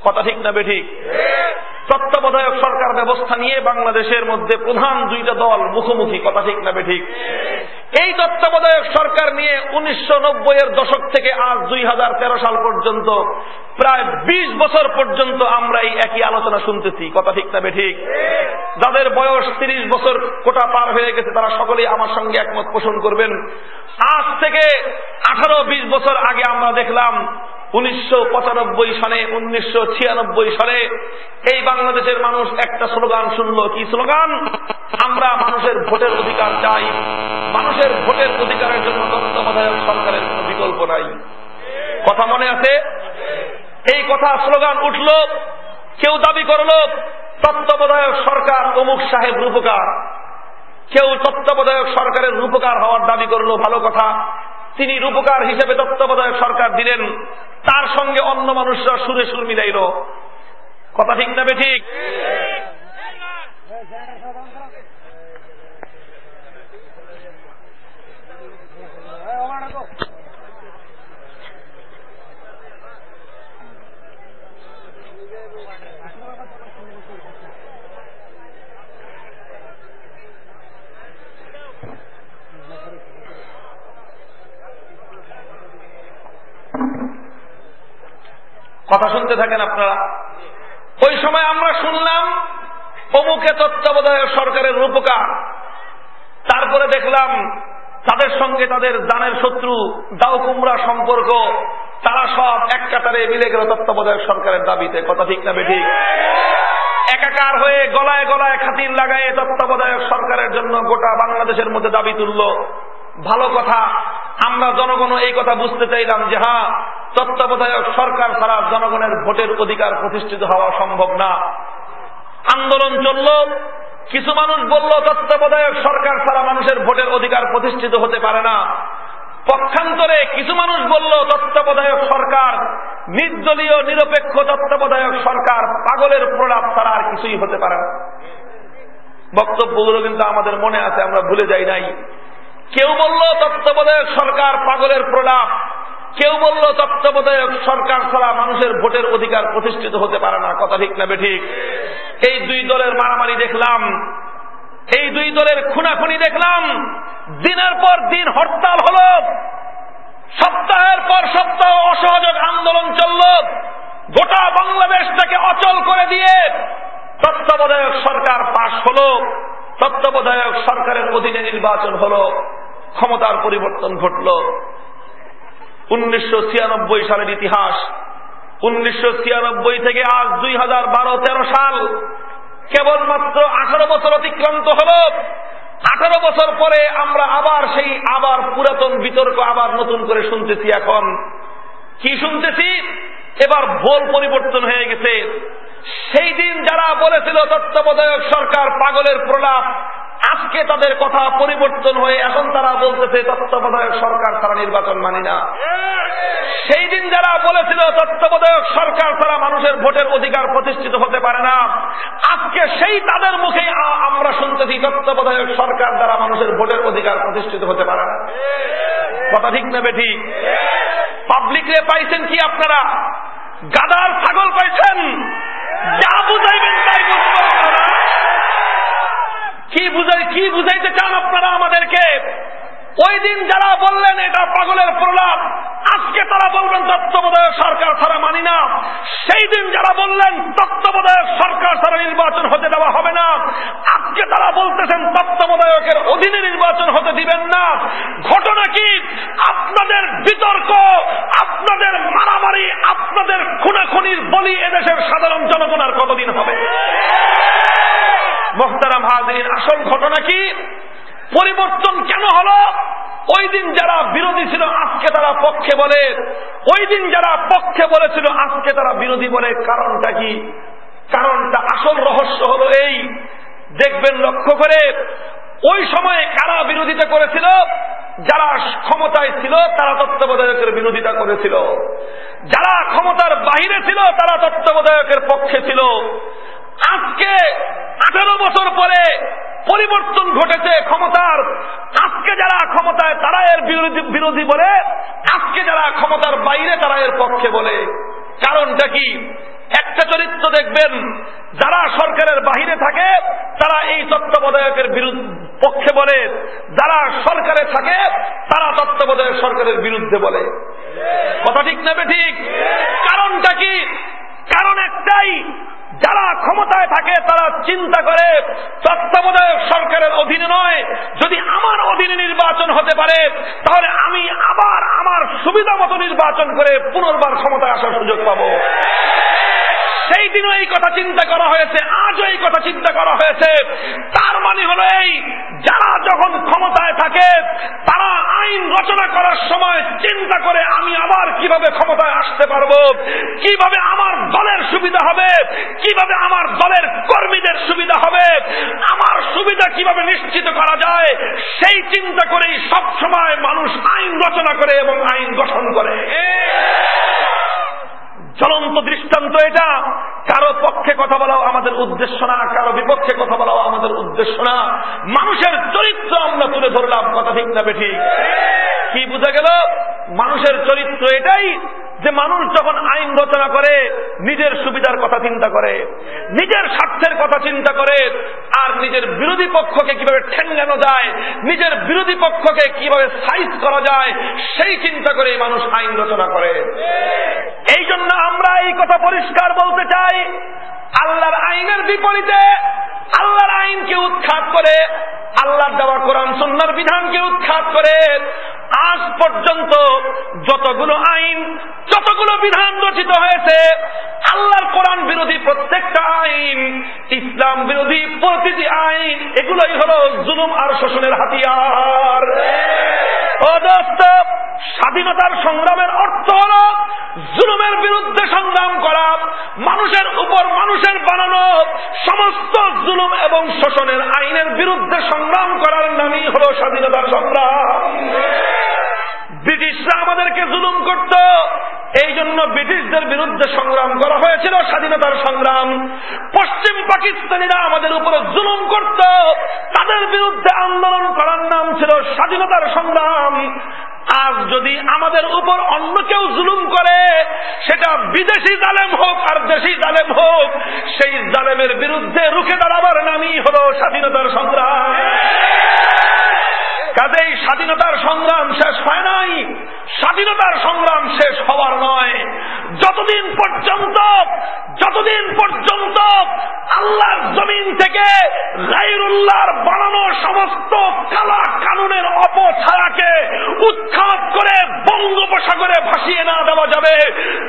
কথা ঠিক না বেঠিক? তত্ত্বাবধায়ক সরকার ব্যবস্থা নিয়ে বাংলাদেশের মধ্যে প্রধান দুইটা দল মুখোমুখি, কথা ঠিক না বেঠিক? এই তত্ত্বাবধায়ক সরকার নিয়ে উনিশশো এর দশক থেকে আজ দুই সাল পর্যন্ত প্রায় ২০ বছর পর্যন্ত আমরা এই একই আলোচনা শুনতেছি, কথা ঠিক না বেঠিক? যাদের বয়স ৩০ বছর কোটা পার হয়ে গেছে, তারা সকলেই আমার সঙ্গে একমত পোষণ করবেন। আজ থেকে আঠারো, বিশ বছর আগে আমরা দেখলাম উনিশশো পঁচানব্বই সালে উনিশশো ছিয়ানব্বই সালে এই বাংলাদেশের মানুষ একটা স্লোগান শুনল। কি স্লোগান? আমরা মানুষের ভোটের অধিকার চাই। মানুষের ভোটের অধিকারের জন্য তত্ত্বাবধায়ক সরকারের বিকল্প নাই। কথা মনে আছে? এই কথা স্লোগান উঠল, কেউ দাবি করল, তত্ত্বাবধায়ক সরকার অমুক সাহেব রূপকার। কেউ তত্ত্বাবধায়ক সরকারের রূপকার হওয়ার দাবি করল, ভালো কথা। তিনি রূপকার হিসেবে তত্ত্বাবধায়ক সরকার দিলেন তার সঙ্গে অন্য মানুষরা সুরে সুর মিলাইল কথা ঠিক না ঠিক কথা শুনতে থাকেন আপনারা। ওই সময় আমরা শুনলাম, অমুকে তত্ত্বাবধায়ক সরকারের রূপকার। তারপরে দেখলাম, তাদের সঙ্গে তাদের দানের শত্রু দাও কুমড়া সম্পর্ক, তারা সব এক কাতারে মিলে গেল তত্ত্বাবধায়ক সরকারের দাবিতে। কথা ঠিক না বেঠিক একাকার হয়ে গলায় গলায় খাতির লাগায় তত্ত্বাবধায়ক সরকারের জন্য গোটা বাংলাদেশের মধ্যে দাবি তুলল। ভালো কথা। আমরা জনগণ এই কথা বুঝতে চাইলাম যে হ্যাঁ তত্ত্বাবধায়ক সরকার ছাড়া জনগণের ভোটের অধিকার প্রতিষ্ঠিত হওয়া সম্ভব না। আন্দোলন চলল, কিছু মানুষ বলল, তত্ত্বাবধায়ক সরকার ছাড়া মানুষের ভোটের অধিকার প্রতিষ্ঠিত হতে পারে না। পক্ষান্তরে কিছু মানুষ বলল, তত্ত্বাবধায়ক সরকার, নির্দলীয়, নিরপেক্ষ তত্ত্বাবধায়ক সরকার, পাগলের প্রলাপ ছাড়া আর কিছুই হতে পারে না। বক্তব্যগুলো কিন্তু আমাদের মনে আছে, আমরা ভুলে যাই নাই। কেউ বলল তত্ত্বাবধায়ক সরকার পাগলের প্রলাপ। কেউ বলল তত্ত্বাবধায়ক সরকার ছাড়া মানুষের ভোটের অধিকার প্রতিষ্ঠিত হতে পারে না। কথা ঠিক না বেঠিক? এই দুই দলের মারামারি দেখলাম। এই দুই দলের খুনাখুনি দেখলাম। দিনের পর দিন হরতাল হল। সপ্তাহের পর সপ্তাহ অসহযোগ আন্দোলন চলল। গোটা বাংলাদেশটাকে অচল করে দিয়ে তত্ত্বাবধায়ক সরকার পাশ হল। তত্ত্বাবধায়ক সরকারের অধীনে নির্বাচন হল, ক্ষমতার পরিবর্তন ঘটল। উনিশশো সালের ইতিহাস, উনিশশো ছিয়ানব্বই থেকে আজ দুই হাজার বারো তেরো সাল কেবলমাত্র আঠারো বছর অতিক্রান্ত হল। আঠারো বছর পরে আমরা আবার সেই আবার পুরাতন বিতর্ক আবার নতুন করে শুনতেছি এখন। কি শুনতেছি? এবার ভোল পরিবর্তন হয়ে গেছে। সেই দিন যারা বলেছিল তত্ত্বাবধায়ক সরকার পাগলের প্রলাপ আজকে তাদের কথা পরিবর্তন হয়ে এখন তারা বলতেছে, তত্ত্বাবধায়ক সরকার ছাড়া নির্বাচন মানি না। সেই দিন যারা বলেছিল, তত্ত্বাবধায়ক সরকার ছাড়া মানুষের ভোটের অধিকার প্রতিষ্ঠিত হতে পারে না। আজকে সেই তাদের মুখে আমরা শুনতেছি, তত্ত্বাবধায়ক সরকার দ্বারা মানুষের ভোটের অধিকার প্রতিষ্ঠিত হতে পারে না। কথা ঠিক নেবে ঠিক পাবলিকরে পাইছেন কি আপনারা? গাদার ছাগল পাইছেন? যা বুঝাইবেন তাই কি বুঝাই, কি বুঝাইতে চান আপনারা আমাদেরকে? ওই দিন যারা বললেন, এটা পাগলের প্রলাপ, আজকে তারা বলবেন, তত্ত্বাবধায়ক সরকার ছাড়া মানি না। সেই দিন যারা বললেন, তত্ত্বাবধায়ক সরকার ছাড়া নির্বাচন হতে দেওয়া হবে না। আজকে তারা বলতেছেন, তত্ত্বাবধায়কের অধীনে নির্বাচন হতে দিবেন না। ঘটনা কি? আপনাদের বিতর্ক, আপনাদের মারামারি, আপনাদের খুনাখুনির বলি এদেশের সাধারণ জনগণ আর কতদিন হবে? মোহতারাম হাজির আসল ঘটনা কি? পরিবর্তন কেন হল? ওই দিন যারা বিরোধী ছিল, আজকে তারা পক্ষে বলে। ওই দিন যারা পক্ষে বলেছিল, আজকে তারা বিরোধী বলে। কারণটা কি? কারণটা আসল রহস্য হলো এই। দেখবেন লক্ষ্য করে, ওই সময়ে কারা বিরোধিতা করেছিল? যারা ক্ষমতায় ছিল, তারা তত্ত্বাবধায়কের বিরোধিতা করেছিল। যারা ক্ষমতার বাহিরে ছিল, তারা তত্ত্বাবধায়কের পক্ষে ছিল। আজকে আঠারো বছর পরে পরিবর্তন ঘটেছে ক্ষমতার। আজকে যারা ক্ষমতায়, তারা এর বিরোধী বলে। আজকে যারা ক্ষমতার বাইরে, তারা এর পক্ষে বলে। কারণটা কি? একটা চরিত্র দেখবেন, যারা সরকারের বাহিরে থাকে, তারা এই তত্ত্বাবধায়কের পক্ষে বলে। যারা সরকারে থাকে, তারা তত্ত্বাবধায়ক সরকারের বিরুদ্ধে বলে। কথা ঠিক নেবে ঠিক? কারণটা কি? কারণ একটাই যারা ক্ষমতায় থাকে, তারা চিন্তা করে, তত্ত্বাবধায়ক সরকারের অধীনে নয়। যদি আমার অধীনে নির্বাচন হতে পারে, তাহলে আমি আবার আমার সুবিধা মতো নির্বাচন করে পুনর্বার ক্ষমতায় আসার সুযোগ পাব। সেই দিনও এই কথা চিন্তা করা হয়েছে, আজও এই কথা চিন্তা করা হয়েছে। তার মানে হলো এই, যারা যখন ক্ষমতায় থাকে, তারা আইন রচনা করার সময় চিন্তা করে আমি আবার কীভাবে ক্ষমতায় আসতে পারব, কীভাবে আমার দলের সুবিধা হবে, কীভাবে আমার দলের কর্মীদের সুবিধা হবে, আমার সুবিধা কীভাবে নিশ্চিত করা যায়, সেই চিন্তা করেই সব সময় মানুষ আইন রচনা করে এবং আইন গঠন করে। চলন্ত দৃষ্টান্ত এটা। কারও পক্ষে কথা বলাও আমাদের উদ্দেশ্য না, কারও বিপক্ষে কথা বলাও আমাদের উদ্দেশ্য না। মানুষের চরিত্র আমরা তুলে ধরলাম, কথা ঠিক না বেঠিক? কি বুঝা গেল? মানুষের চরিত্র এটাই যে মানুষ যখন আইন রচনা করে, নিজের সুবিধার কথা চিন্তা করে, নিজের স্বার্থের কথা চিন্তা করে, আর নিজের বিরোধী পক্ষকে কীভাবে ঠেঙ্গানো যায়, নিজের বিরোধী পক্ষকে কীভাবে সাইজ করা যায়, সেই চিন্তা করে মানুষ আইন রচনা করে। এই জন্য আমরা এই কথা পরিষ্কার বলতে চাই, আল্লাহর আইনের বিপরীতে আল্লাহর আইনকে উৎখাত করে, আল্লাহর দেওয়া কোরআন সন্ন্যার বিধানকে উৎখাত করে, আজ পর্যন্ত যতগুলো আইন, যতগুলো বিধান রচিত হয়েছে, আল্লাহর কোরআন বিরোধী প্রত্যেকটা আইন, ইসলাম বিরোধী প্রতিটি আইন, এগুলোই হল জুলুম আর শোষণের হাতিয়ার। স্বাধীনতার সংগ্রামের অর্থ হল জুলুমের বিরুদ্ধে সংগ্রাম করা, মানুষের উপর মানুষের বানানো, সমস্ত জুলুম এবং শোষণের আইনের বিরুদ্ধে সংগ্রাম করার নামই হল স্বাধীনতার সংগ্রাম। ব্রিটিশরা আমাদেরকে জুলুম করত। এই জন্য ব্রিটিশদের বিরুদ্ধে সংগ্রাম করা হয়েছিল স্বাধীনতার সংগ্রাম। পশ্চিম পাকিস্তানিরা আমাদের উপরে জুলুম করত। তাদের বিরুদ্ধে আন্দোলন করার নাম ছিল স্বাধীনতার সংগ্রাম। আজ যদি আমাদের উপর অন্য কেউ জুলুম করে, সেটা বিদেশি জালেম হোক আর দেশি জালেম হোক, সেই জালেমের বিরুদ্ধে রুখে দাঁড়াবার নামই হল স্বাধীনতার সংগ্রাম। কাজেই স্বাধীনতার সংগ্রাম শেষ হয় নাই। স্বাধীনতার সংগ্রাম শেষ হওয়ার নয়। যতদিন পর্যন্ত যতদিন পর্যন্ত আল্লাহর জমিন থেকে গাইরুল্লাহর বানানো সমস্ত কালা কানুনের অপছায়াকে উৎখাত করে বঙ্গোপসাগরে ভাসিয়ে না দেওয়া যাবে,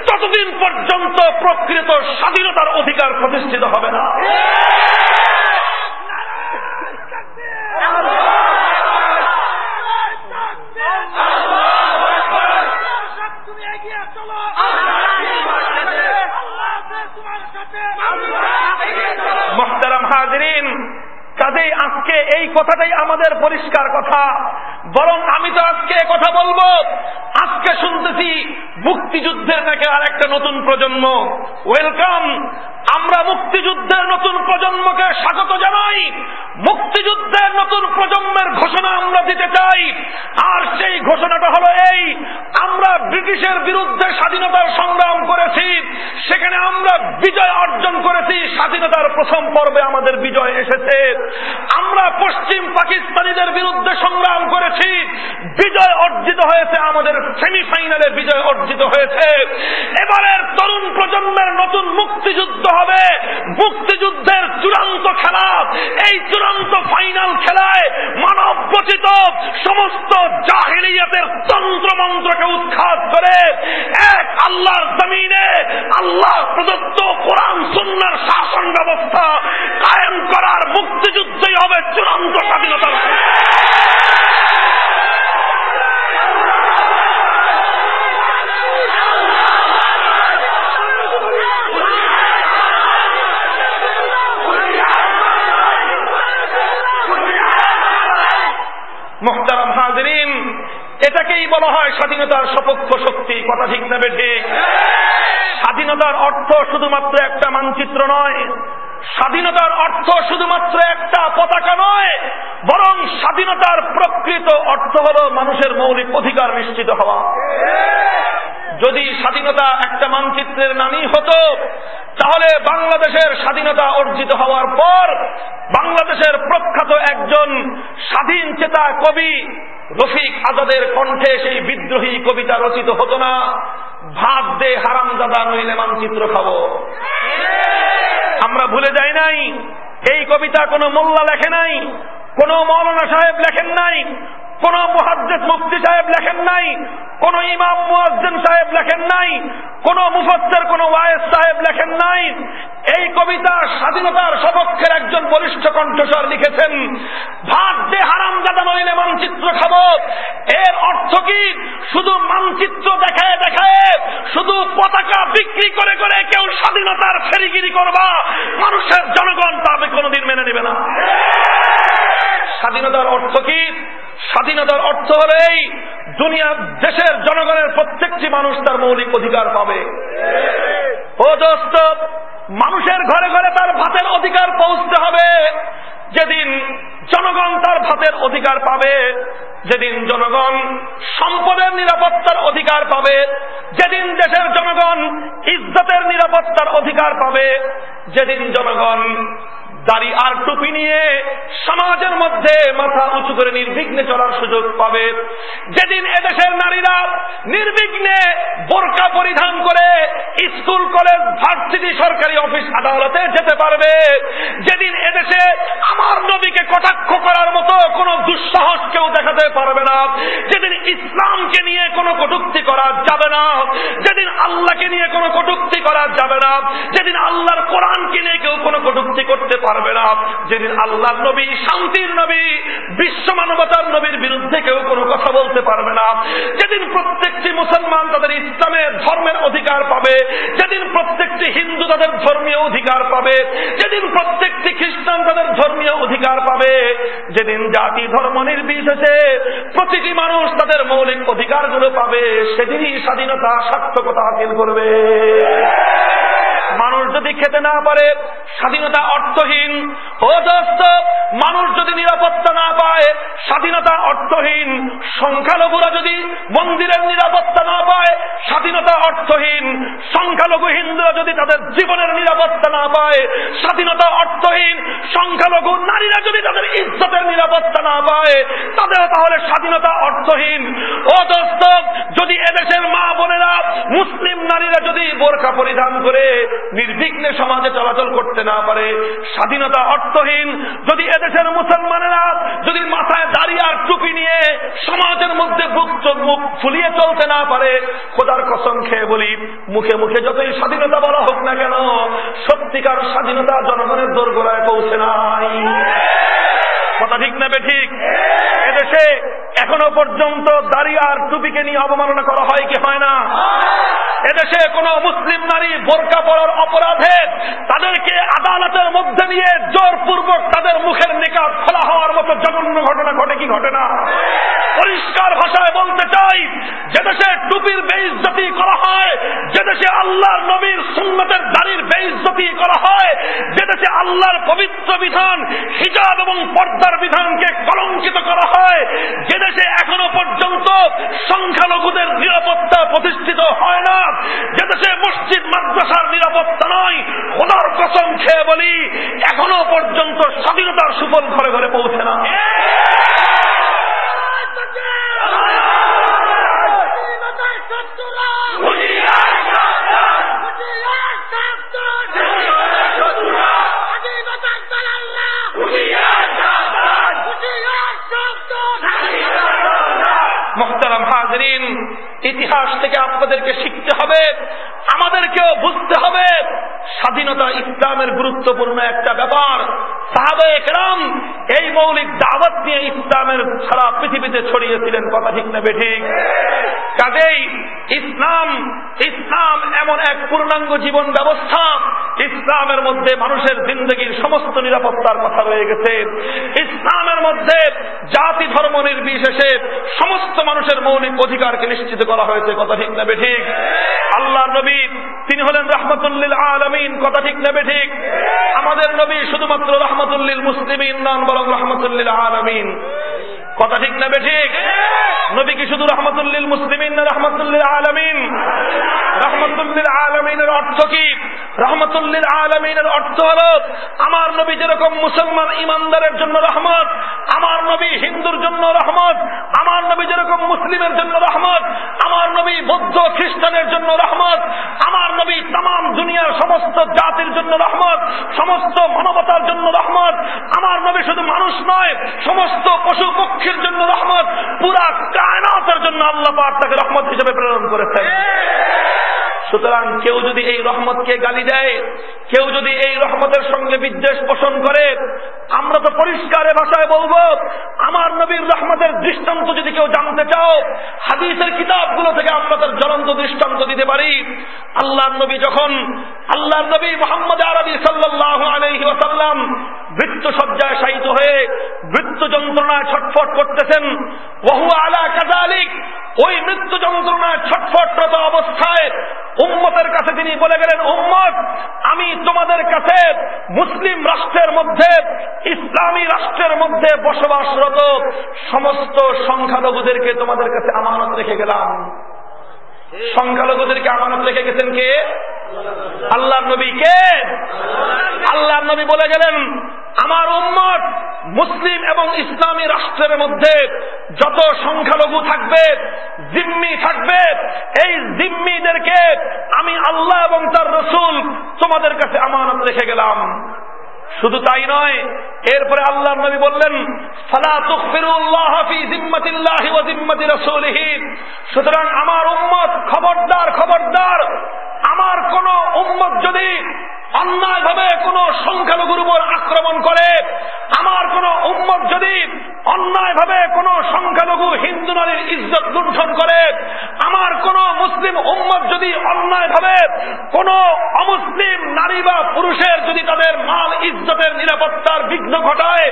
ততদিন পর্যন্ত প্রকৃত স্বাধীনতার অধিকার প্রতিষ্ঠিত হবে না। হাজরিন কাজেই আজকে এই কথাটাই আমাদের পরিষ্কার কথা। বরং আমি তো আজকে কথা বলব। আজকে শুনতেছি মুক্তিযুদ্ধের নাকি আর একটা নতুন প্রজন্ম। ওয়েলকাম আমরা মুক্তিযুদ্ধের নতুন প্রজন্মকে স্বাগত জানাই। মুক্তিযুদ্ধের নতুন প্রজন্মের ঘোষণা আমরা দিতে চাই। আর সেই ঘোষণাটা হলো এই, আমরা ব্রিটিশের বিরুদ্ধে স্বাধীনতার সংগ্রাম করেছি, সেখানে আমরা বিজয় অর্জন করেছি, স্বাধীনতার প্রথম পর্বে আমাদের বিজয় এসেছে। আমরা পশ্চিম পাকিস্তানিদের বিরুদ্ধে সংগ্রাম করেছি, বিজয় অর্জিত হয়েছে আমাদের সেমিফাইনালে বিজয় অর্জিত হয়েছে। এবারের তরুণ প্রজন্মের নতুন মুক্তিযুদ্ধ হবে। মুক্তিযুদ্ধের চূড়ান্ত খেলা এই চূড়ান্ত ফাইনাল খেলায় মানব রচিত সমস্ত জাহিলিয়াতের তন্ত্র মন্ত্রকে উৎখাত করে এক আল্লাহর জমিনে আল্লাহ প্রদত্ত কোরআন সুন্নার শাসন ব্যবস্থা কায়েম করার মুক্তিযুদ্ধই হবে চূড়ান্ত স্বাধীনতার এটাকেই বলা হয় স্বাধীনতার সপক্ষ শক্তি কথা ঠিক না বেঠে স্বাধীনতার অর্থ শুধুমাত্র একটা মানচিত্র নয় স্বাধীনতার অর্থ শুধুমাত্র একটা পতাকা নয়, বরং স্বাধীনতার প্রকৃত অর্থ হল মানুষের মৌলিক অধিকার নিশ্চিত হওয়া। যদি স্বাধীনতা একটা মানচিত্রের নামই হতো, তাহলে বাংলাদেশের স্বাধীনতা অর্জিত হওয়ার পর বাংলাদেশের প্রখ্যাত একজন স্বাধীন চেতা কবি রফিক আজাদের কণ্ঠে সেই বিদ্রোহী কবিতা রচিত হতো না, ভাত দে হারামজাদা, নইলে মানচিত্র খাব। আমরা ভুলে যাই নাই। এই কবিতা কোনো মোল্লা লেখে নাই, কোন মৌলানা সাহেব লেখেন নাই। কোন মহাদ্দেশ মুক্তি সাহেব লেখেন নাই, কোন ইমাম মুয়াজ্জেন সাহেব লেখেন নাই, কোন মুফাসসির, কোন ওয়ায়েস সাহেব লেখেন নাই। এই কবিতা স্বাধীনতার সপক্ষের একজন বলিষ্ঠ কণ্ঠস্বর লিখেছেন, ভাত যে হারাম দাদা নইলে মানচিত্র খাব, এর অর্থ কি? শুধু মানচিত্র দেখায় দেখায়, শুধু পতাকা বিক্রি করে করে কেউ স্বাধীনতার ফেরিগিরি করবা, মানুষের জনগণ তা কোনোদিন মেনে নেবে না। স্বাধীনতার অর্থ কি? স্বাধীনতার অর্থ হল এই দুনিয়া দেশের জনগণের প্রত্যেকটি মানুষ তার মৌলিক অধিকার পাবে। ও দোস্ত, মানুষের ঘরে ঘরে তার ভাতের অধিকার পৌঁছতে হবে। যেদিন জনগণ তার ভাতের অধিকার পাবে, যেদিন জনগণ সম্পদের নিরাপত্তার অধিকার পাবে, যেদিন দেশের জনগণ ইজ্জতের নিরাপত্তার অধিকার পাবে, যেদিন জনগণ দাড়ি আর টুপি নিয়ে সমাজের মধ্যে মাথা উঁচু করে নির্বিঘ্নে চলার সুযোগ পাবে। যেদিন এদেশের নারীরা নির্বিঘ্নে বোরকা পরিধান করে স্কুল, কলেজ, ভার্সিটি, সরকারি অফিস আদালতে যেতে পারবে। যেদিন এদেশে আমার নবীকে কটাক্ষ করার মতো কোন দুঃসাহস কেউ দেখাতে পারবে না। যেদিন ইসলামকে নিয়ে কোনো কটুক্তি করা যাবে না। যেদিন আল্লাহকে নিয়ে কোনো কটুক্তি করা যাবে না। যেদিন আল্লাহর কোরআনকে নিয়ে কেউ কোনো কটুক্তি করতে পারবে পারবে না। যেদিন আল্লাহ নবী, শান্তির নবী, বিশ্ব মানবতার নবীর বিরুদ্ধে কেউ কোনো কথা বলতে পারবে না। যেদিন প্রত্যেকটি মুসলমান তাদের ইসলামের ধর্মের অধিকার পাবে, যেদিন প্রত্যেকটি হিন্দু তাদের ধর্মীয় অধিকার পাবে, যেদিন প্রত্যেকটি খ্রিস্টান তাদের ধর্মীয় অধিকার পাবে, যেদিন জাতি, ধর্ম নির্বিশেষে প্রতিটি মানুষ তাদের মৌলিক অধিকারগুলো পাবে, সেদিনই স্বাধীনতা, সার্থকতা হাসিল করবে। যদি খেতে না পারে, স্বাধীনতা অর্থহীন। ও দোস্ত, মানুষ যদি নিরাপত্তা না পায়, স্বাধীনতা অর্থহীন। সংখ্যালঘুরা যদি মন্দিরের নিরাপত্তা না পায়, স্বাধীনতা অর্থহীন। সংখ্যালঘু হিন্দুরা যদি তাদের জীবনের নিরাপত্তা না পায়, স্বাধীনতা অর্থহীন। সংখ্যালঘু নারীরা যদি তাদের ইজ্জতের নিরাপত্তা না পায় তাদের তাহলে স্বাধীনতা অর্থহীন। ও দোস্ত, যদি এদেশের মা বোনেরা মুসলিম নারীরা যদি বোরখা পরিধান করে নির্বিঘ্নে সমাজে চলাচল করতে না পারে, স্বাধীনতা অর্থহীন। যদি এদেশের মুসলমানেরা যদি মাথায় দাঁড়িয়ে আর টুপি নিয়ে সমাজের মধ্যে বুক মুখ ফুলিয়ে চলতে না পারে, খোদার কসম খেয়ে বলি, মুখে মুখে যতই স্বাধীনতা বলা হোক না কেন, সত্যিকার স্বাধীনতা জনগণের দোরগোড়ায় পৌঁছে নাই। কথা ঠিক নেবে ঠিক? এদেশে এখনও পর্যন্ত দাঁড়িয়ে আর টুপিকে নিয়ে অবমাননা করা হয় কি হয় না? দেশে কোন মুসলিম নারী বোরকা পড়ার অপরাধে তাদেরকে আদালতের মধ্যে নিয়ে জোরপূর্বক তাদের মুখের নিকাব খোলা হওয়ার মতো জঘন্য ঘটনা ঘটে কি ঘটে না? পরিষ্কার ভাষায় বলতে চাই, যে দেশে টুপির বেইজ্জতি করা হয়, যে দেশে আল্লাহর নবীর সুন্নতের দাড়ির বেইজ্জতি করা হয়, যে দেশে আল্লাহর পবিত্র বিধান, হিজাব এবং পর্দার বিধানকে কলঙ্কিত করা হয়, যে দেশে এখনও পর্যন্ত সংখ্যালঘুদের নিরাপত্তা প্রতিষ্ঠিত হয় না, যে দেশে মসজিদ, মাদ্রাসার নিরাপত্তা নয়। খোদার কসম খেয়ে বলি, এখনও পর্যন্ত স্বাধীনতার সুফল ঘরে ঘরে পৌঁছে না। ইতিহাস থেকে আপনাদেরকে শিখতে হবে, আমাদেরকেও বুঝতে হবে। স্বাধীনতা ইসলামের গুরুত্বপূর্ণ একটা ব্যাপার। সাহাবে একরাম এই মৌলিক দাওয়াত নিয়ে ইসলামের সারা পৃথিবীতে ছড়িয়েছিলেন, কথা ঠিক না বেঠিক? কাজেই ইসলাম ইসলাম এমন এক পূর্ণাঙ্গ জীবন ব্যবস্থা। ইসলামের মধ্যে মানুষের জিন্দগির সমস্ত নিরাপত্তার কথা রয়ে গেছে। ইসলামের মধ্যে জাতি ধর্ম নির্বিশেষে সমস্ত মানুষের মৌলিক অধিকারকে নিশ্চিত করা হয়েছে, কথা ঠিক নেবে ঠিক? আল্লাহ নবী, তিনি হলেন রহমতুল্লিল আলমিন, কথা ঠিক নেবে ঠিক? আমাদের নবী শুধুমাত্র রহমতুল্লিল মুসলিমিন নন, বরং রহমতুল্লিল আলমিন। কথা ঠিক নেবে ঠিক? নবী কি শুধু রহমতুল্লিল মুসলিমিন না রহমতুল্লিল আলমিন? রহমতুল্লিল আলমিনের অর্থ কি? রহমতুল্লিল আলমিনের অর্থ হল, আমার নবী যেরকম মুসলমান ইমানদারের জন্য রহমত, আমার নবী হিন্দুর জন্য রহমত, আমার নবী যেরকম মুসলিমের জন্য রহমত আমার নবী বৌদ্ধ খ্রিস্টানের জন্য রহমত, আমার নবী তাম দুনিয়ার সমস্ত জাতির জন্য রহমত, সমস্ত মানবতার জন্য রহমত, আমার নবী শুধু মানুষ নয়, সমস্ত পশু পক্ষীর জন্য রহমত, পুরা কায়নাতের জন্য আল্লাহ তাকে রহমত হিসেবে প্রেরণ করেছেন। সুতরাং কেউ যদি এই রহমতকে গালি দেয়, কেউ যদি এই রহমতের সঙ্গে বিদ্বেষ পোষণ করে, আমরা তো পরিষ্কারে ভাষায় বলব, আমার নবীর রহমতের দৃষ্টান্ত যদি কেউ জানতে চাও, হাদিসের কিতাবগুলো থেকে আমরা তার জ্বলন্ত দৃষ্টান্ত দিতে পারি। আল্লাহ নবী যখন আল্লাহ নবী মোহাম্মদ আরবি সাল্লাহ আলহি ওসাল্লাম মৃত্যু সজ্জায় শায়িত হয়ে মৃত্যু যন্ত্রণায় ছটফট করতেছেন। বহু আলা কাজালিক ওই মৃত্যু যন্ত্রণায় ছটফটরত অবস্থায় উম্মতের কাছে তিনি বলে গেলেন, উম্মত, আমি তোমাদের কাছে মুসলিম রাষ্ট্রের মধ্যে, ইসলামী রাষ্ট্রের মধ্যে বসবাসরত সমস্ত সংখ্যালঘুদেরকে তোমাদের কাছে আমানত রেখে গেলাম। সংখ্যালঘুদেরকে আমানত রেখে গেছেন কে? আল্লাহ নবী কে? আল্লাহ নবী বলে গেলেন, আমার উম্মত মুসলিম এবং ইসলামী রাষ্ট্রের মধ্যে যত সংখ্যালঘু থাকবে, জিম্মি থাকবে, এই জিম্মিদেরকে আমি আল্লাহ এবং তার রসুল তোমাদের কাছে আমানত রেখে গেলাম। শুধু তাই নয়, এরপরে আল্লাহ নবী বললেন সুতরাং আমার উম্মত খবরদার খবরদার। আমার কোন উম্মত যদি অন্যায় ভাবে কোন সংখ্যালঘুর উপর আক্রমণ করে, আমার কোন উম্মত যদি অন্যায় ভাবে কোন সংখ্যালঘু হিন্দু নারীর ইজ্জত লুণ্ঠন করে, আমার কোন মুসলিম উম্মত যদি অন্যায় ভাবে কোন অমুসলিম নারী বা পুরুষের যদি তাদের মাল ইজ্জতের নিরাপত্তার বিঘ্ন ঘটায়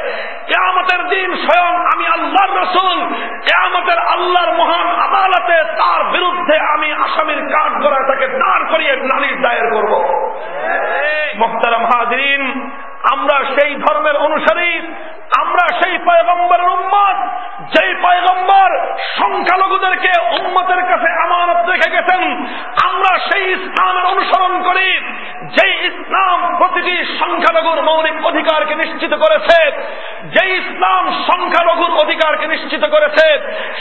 কেয়ামতের দিন স্বয়ং আমি আল্লাহর রসুল কেয়ামতের আল্লাহর মহান আদালতে তার বিরুদ্ধে আমি আসামির কাঠ গড়ায় তাকে দাঁড় করিয়ে নালিশ দায়ের করব। মোহতারাম হাজরিন আমরা সেই ধর্মের অনুসারী, আমরা সেই পয়গম্বরের উম্মত, যেই পয়গম্বর সংখ্যালঘুদেরকে উম্মতের কাছে আমানত রেখে গেছেন, আমরা সেই ইসলামের অনুসরণ করি, যেই ইসলাম প্রতিটি সংখ্যালঘুর মৌলিক অধিকারকে নিশ্চিত করেছে যে ইসলাম সংখ্যালঘুর অধিকারকে নিশ্চিত করেছে,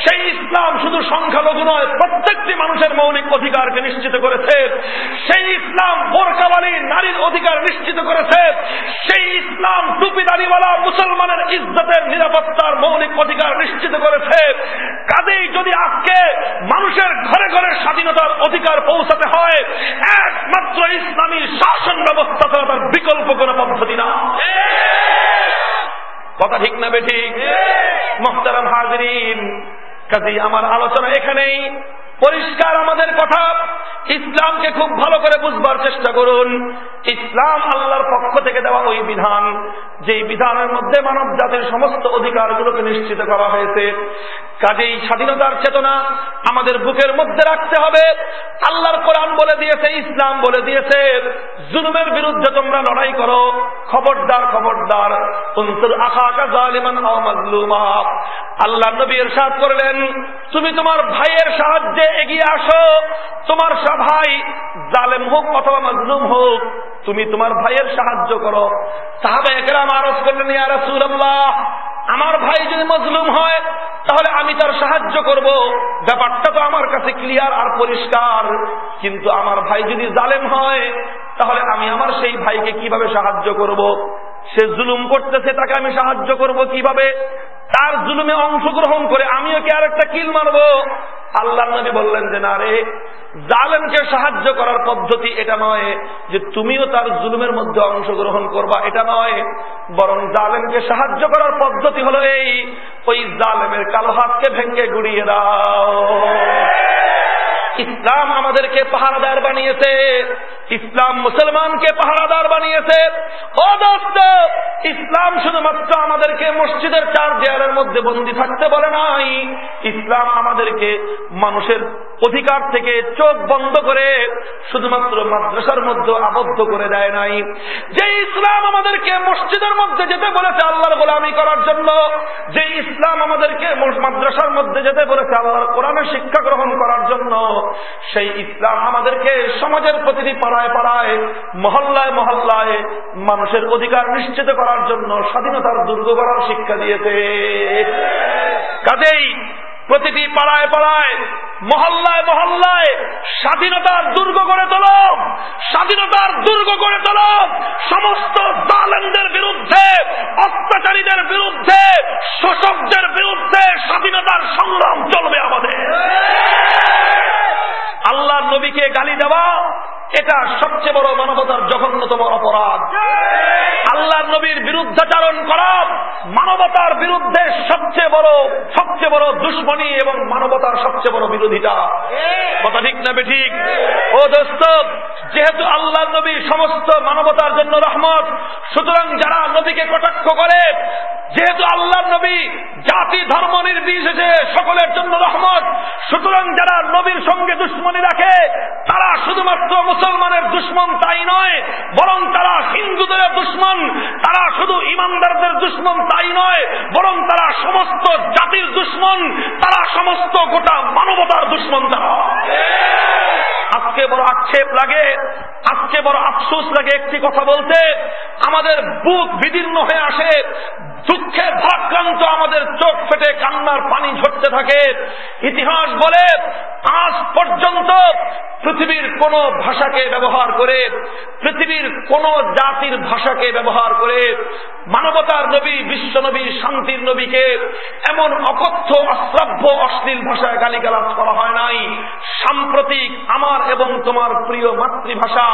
সেই ইসলাম শুধু সংখ্যালঘু নয়, প্রত্যেকটি মানুষের মৌলিক অধিকারকে নিশ্চিত করেছে, সেই ইসলাম বোরকাবালী নারীর অধিকার নিশ্চিত করেছে সেই ইসলাম টুপিদারিওয়ালা মুসলমানের ইজ্জতের নিরাপত্তার মৌলিক অধিকার নিশ্চিত করেছে। কাজেই যদি আজকে মানুষের ঘরে ঘরে স্বাধীনতার অধিকার পৌঁছাতে হয়, একমাত্র ইসলামী শাসন ব্যবস্থা ছাড়া তার বিকল্প কোন পদ্ধতি না। কথা ঠিক না বেঠিক? মোহতারাম হাজরিন কাজী আমার আলোচনা এখানেই। পরিষ্কার আমাদের কথা। ইসলামকে খুব ভালো করে বুঝবার চেষ্টা করুন। ইসলাম আল্লাহর পক্ষ থেকে দেওয়া ওই বিধান, যেই বিধানের মধ্যে মানব জাতির সমস্ত অধিকারগুলোকে নিশ্চিত করা হয়েছে। কাজেই স্বাধীনতার চেতনা আমাদের বুকের মধ্যে রাখতে হবে। আল্লাহর কোরআন বলে দিয়েছে, ইসলাম বলে দিয়েছে, জুলুমের বিরুদ্ধে তোমরা লড়াই করো। খবরদার খবরদার, অন্তর আল্লাহ নবী এরশাদ করলেন, তুমি তোমার ভাইয়ের সাহায্যে এগিয়ে আসো। তোমার ভাই জালেম হোক অথবা মাজলুম হোক তুমি তোমার ভাইয়ের সাহায্য করো। সাহাবে একরাম আরজ করলেন ইয়ারসুল্লাহ আমার ভাই যদি মজলুম হয়, তাহলে আমি তার সাহায্য করব। ব্যাপারটা তো আমার কাছে ক্লিয়ার আর পরিষ্কার। কিন্তু আমার ভাই যদি জালেম হয়, তাহলে আমি আমার সেই ভাইকে কীভাবে সাহায্য করব? সে জুলুম করতেছে, তাকে আমি সাহায্য করব কীভাবে? তার জুলুমে অংশগ্রহণ করে আমিও কি আর একটা কিল মারব? আল্লাহ নবী বললেন যে, না রে, জালেমকে সাহায্য করার পদ্ধতি এটা নয় যে তুমিও তার জুলুমের মধ্যে অংশগ্রহণ করবা, এটা নয়। বরং জালেমকে সাহায্য করার পদ্ধতি হলো এই ওই জালেমের কালো হাতকে ভেঙ্গে গুড়িয়ে দাও। ইসলাম আমাদেরকে পাহাড়দার বানিয়েছে। ইসলাম মুসলমানকে পাহারাদার বানিয়েছে। ইসলাম শুধুমাত্র আমাদেরকে মসজিদের চার দেয়ালের মধ্যে বন্দী থাকতে বলে নাই। ইসলাম আমাদেরকে মানুষের অধিকার থেকে চোখ বন্ধ করে শুধুমাত্র মাদ্রাসার মধ্যে আবদ্ধ করে দেয় নাই। যে ইসলাম আমাদেরকে মসজিদের মধ্যে যেতে বলেছে আল্লাহর গোলামি করার জন্য, যে ইসলাম আমাদেরকে মাদ্রাসার মধ্যে যেতে বলেছে আল্লাহর কোরআনের শিক্ষা গ্রহণ করার জন্য, সেই ইসলাম আমাদেরকে সমাজের প্রতিটি পাড়ায় পাড়ায় পাড়ায়, মহল্লায় মহল্লায় মানুষের অধিকার নিশ্চিত করার জন্য স্বাধীনতার দুর্গ করার শিক্ষা দিয়েছে। কাজেই প্রতিটি পাড়ায় পাড়ায়, মহল্লায় মহল্লায় স্বাধীনতার দুর্গ করে তোল স্বাধীনতার দুর্গ করে তোল সমস্ত জালেনদের বিরুদ্ধে, অত্যাচারীদের বিরুদ্ধে, শোষকদের বিরুদ্ধে স্বাধীনতার সংগ্রাম চলবে আমাদের। আল্লাহ নবীকে গালি দেওয়া এটা সবচেয়ে বড় মানবতার জঘন্যতম অপরাধ। আল্লাহ নবীর বিরুদ্ধাচারণ করা মানবতার বিরুদ্ধে সবচেয়ে বড় সবচেয়ে বড় দুশ্মনী এবং মানবতার সবচেয়ে বড় বিরোধিতা। কথা ঠিক না ঠিক ও দোস্ত, যেহেতু আল্লাহ নবী সমস্ত মানবতার জন্য রহমত, সুতরাং যারা নবীকে কটাক্ষ করে, যেহেতু আল্লাহ নবী জাতি, ধর্ম নির্বিশেষে সকলের জন্য রহমত, সুতরাং যারা নবীর সঙ্গে দুশ্মনী রাখে, তারা শুধুমাত্র মুসলমানের দুশ্মন তাই নয়, বরং তারা হিন্দুদের দুশ্মন। তারা শুধু ইমানদারদের দুশ্মন তাই নয়, বরং তারা সমস্ত জাতির দুশ্মন, তারা সমস্ত গোটা মানবতার দুশ্মন তারা আজকে বড় আক্ষেপ লাগে, আজকে বড় আফসোস লাগে একটি কথা বলতে, আমাদের বুক বিদীর্ণ হয়ে আসে দুঃখে ভাক্রান্ত আমাদের চোখ ফেটে কান্নার পানি ঝরতে থাকে। ইতিহাস বলে, আজ পর্যন্ত পৃথিবীর কোন ভাষাকে ব্যবহার করে, পৃথিবীর কোন জাতির ভাষাকে ব্যবহার করে মানবতার নবী, বিশ্ব নবী, শান্তির নবীকে এমন অকথ্য, অশ্রাব্য, অশ্লীল ভাষায় গালিগালাজ করা হয় নাই। সাম্প্রতিক আমার এবং তোমার প্রিয় মাতৃভাষা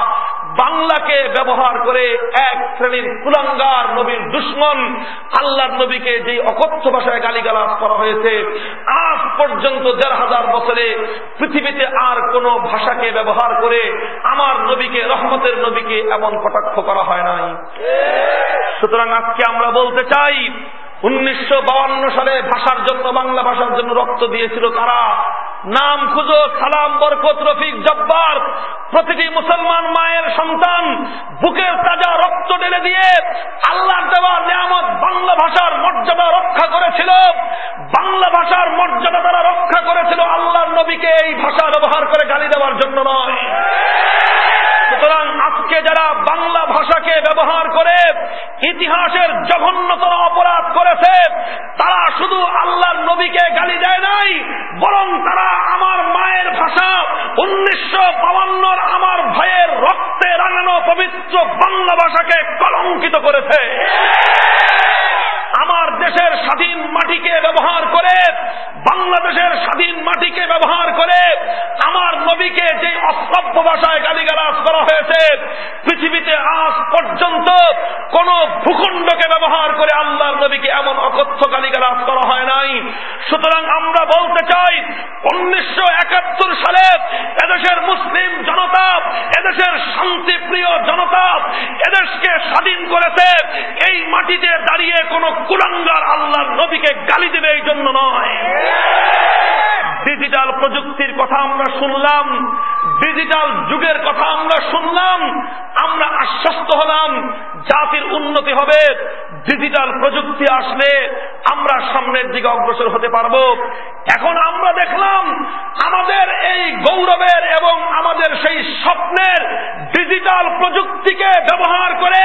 বাংলাকে ব্যবহার করে এক শ্রেণির কুলাঙ্গার নবীর দুশ্মন আল্লাহর নবীকে যে অকথ্য ভাষায় গালিগালাজ করা হয়েছে, আজ পর্যন্ত দেড় হাজার বছরে পৃথিবীতে আর কোন ভাষাকে ব্যবহার করে আমার নবীকে, রহমতের নবীকে এমন কটাক্ষ করা হয় নাই। সুতরাং আজকে আমরা বলতে চাই উনিশশো সালে ভাষার জন্য, বাংলা ভাষার জন্য রক্ত দিয়েছিল তারা নাম খুঁজো, সালাম, বরকত, রফিক, জব্বার। প্রতিটি মুসলমান মায়ের সন্তান বুকের তাজা রক্ত ঢেলে দিয়ে আল্লাহর দেওয়া নিয়ামত বাংলা ভাষার মর্যাদা রক্ষা করেছিল। বাংলা ভাষার মর্যাদা তারা রক্ষা করেছিল আল্লাহর নবীকে এই ভাষা ব্যবহার করে গালি দেওয়ার জন্য নয় সুতরাং আজকে যারা বাংলা ভাষাকে ব্যবহার করে ইতিহাসের জঘন্যতর অপরাধ করেছে, তারা শুধু আল্লাহর নবীকে গালি দেয় নাই, বরং তারা আমার মায়ের ভাষা, উনিশশো বাউান্নর আমার ভাইয়ের রক্তে রাঙানো পবিত্র বাংলা ভাষাকে কলঙ্কিত করেছে। আমার দেশের স্বাধীন মাটিকে ব্যবহার করে, বাংলাদেশের স্বাধীন মাটিকে ব্যবহার করে, আমার নবীকে যে অসভ্য ভাষায় গালিগালাজ করা হয়েছে, পৃথিবীতে আজ পর্যন্ত কোন ভূখণ্ডকে ব্যবহার করে আল্লাহর নবীকে এমন অকথ্য গালিগালাজ করা হয় নাই। সুতরাং আমরা বলতে চাই, উনিশশো একাত্তর সালে এদেশের মুসলিম জনতা, এদেশের শান্তিপ্রিয় জনতা, এদেশকে স্বাধীন করেছে, এই মাটিতে দাঁড়িয়ে কোন কুলাঙ্গার আল্লাহ নবীকে গালি দেবে এই জন্য নয়। ডিজিটাল প্রযুক্তির কথা আমরা শুনলাম ডিজিটাল যুগের কথা আমরা শুনলাম, আমরা আশ্বস্ত হলাম, জাতির উন্নতি হবে ডিজিটাল প্রযুক্তি আসলে আমরা সামনের দিকে অগ্রসর হতে পারব। এখন আমরা দেখলাম, আমাদের এই গৌরবের এবং আমাদের সেই স্বপ্নের ডিজিটাল প্রযুক্তিকে ব্যবহার করে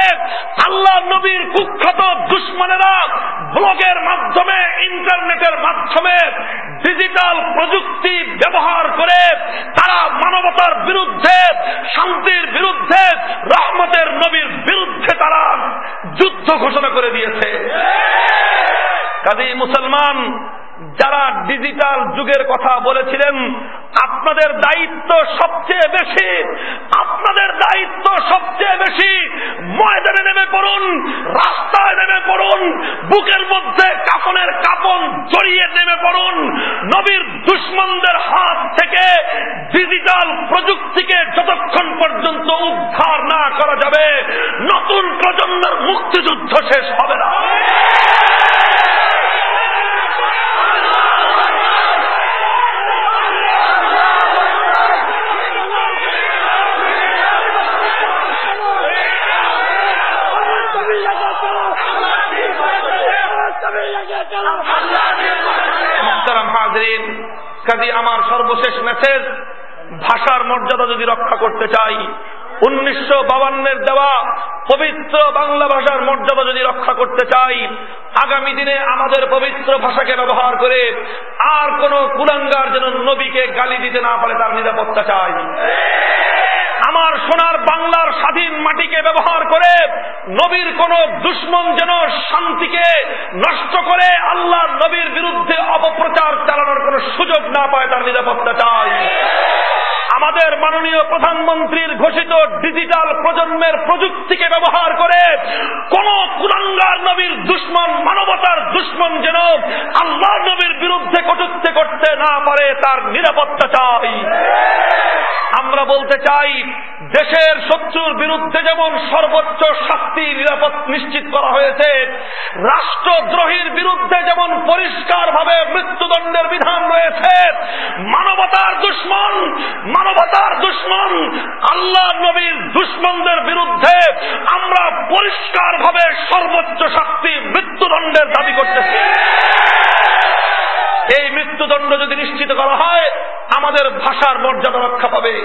আল্লাহ নবীর কুখ্যাত দুশ্মনেরা ব্লগের মাধ্যমে, ইন্টারনেটের মাধ্যমে ডিজিটাল প্রযুক্তি ব্যবহার করে তারা মানবতার বিরুদ্ধে, শান্তির বিরুদ্ধে, রহমতের নবীর বিরুদ্ধে তারা যুদ্ধ ঘোষণা করে দিয়েছে। কাজী মুসলমান, যারা ডিজিটাল যুগের কথা বলেছিলেন, আপনাদের দায়িত্ব সবচেয়ে বেশি, আপনাদের দায়িত্ব সবচেয়ে বেশি ময়দানে নেমে পড়ুন, রাস্তায় নেমে পড়ুন, বুকের মধ্যে কাপনের কাপন জড়িয়ে নেমে পড়ুন, নবীর দুশ্মনদের হাত থেকে ডিজিটাল প্রযুক্তিকে যতক্ষণ পর্যন্ত উদ্ধার না করা যাবে, নতুন প্রজন্মের মুক্তিযুদ্ধ শেষ হবে না। কাজী আমার সর্বশেষ মেসেজ ভাষার মর্যাদা যদি রক্ষা করতে চাই, উনিশশো বাবান্নের দেওয়া পবিত্র বাংলা ভাষার মর্যাদা যদি রক্ষা করতে চাই, আগামী দিনে আমাদের পবিত্র ভাষাকে ব্যবহার করে আর কোন কুলাঙ্গার যেন নবীকে গালি দিতে না পারে তার নিরাপত্তা চাই। আমার সোনার বাংলার স্বাধীন মাটিকে ব্যবহার করে নবীর কোন দুশ্মন যেন শান্তিকে নষ্ট করে আল্লাহ নবীর বিরুদ্ধে অপপ্রচার চালানোর কোন সুযোগ না পায় তার নিরাপত্তা চাই। আমাদের মাননীয় প্রধানমন্ত্রীর ঘোষিত ডিজিটাল প্রজন্মের প্রযুক্তিকে ব্যবহার করে কোন কুলাঙ্গার নবীর দুশ্মন, মানবতার দুশ্মন যেন আল্লাহ নবীর বিরুদ্ধে কটুত্তে করতে না পারে তার নিরাপত্তা চাই। আমরা বলতে চাই, দেশের শত্রুর বিরুদ্ধে যেমন সর্বোচ্চ শাস্তি নিরাপদ নিশ্চিত করা হয়েছে, রাষ্ট্রদ্রোহীর বিরুদ্ধে যেমন পরিষ্কার ভাবে মৃত্যুদণ্ডের বিধান রয়েছে, মানবতার দুশ্মন মানবতার দুশ্মন, আল্লাহ নবীর দুশ্মনদের বিরুদ্ধে আমরা পরিষ্কার ভাবে সর্বোচ্চ শাস্তি মৃত্যুদণ্ডের দাবি করতেছি। এই মৃত্যুদণ্ড যদি নিশ্চিত করা হয়, আমাদের ভাষার মর্যাদা রক্ষা পাবে।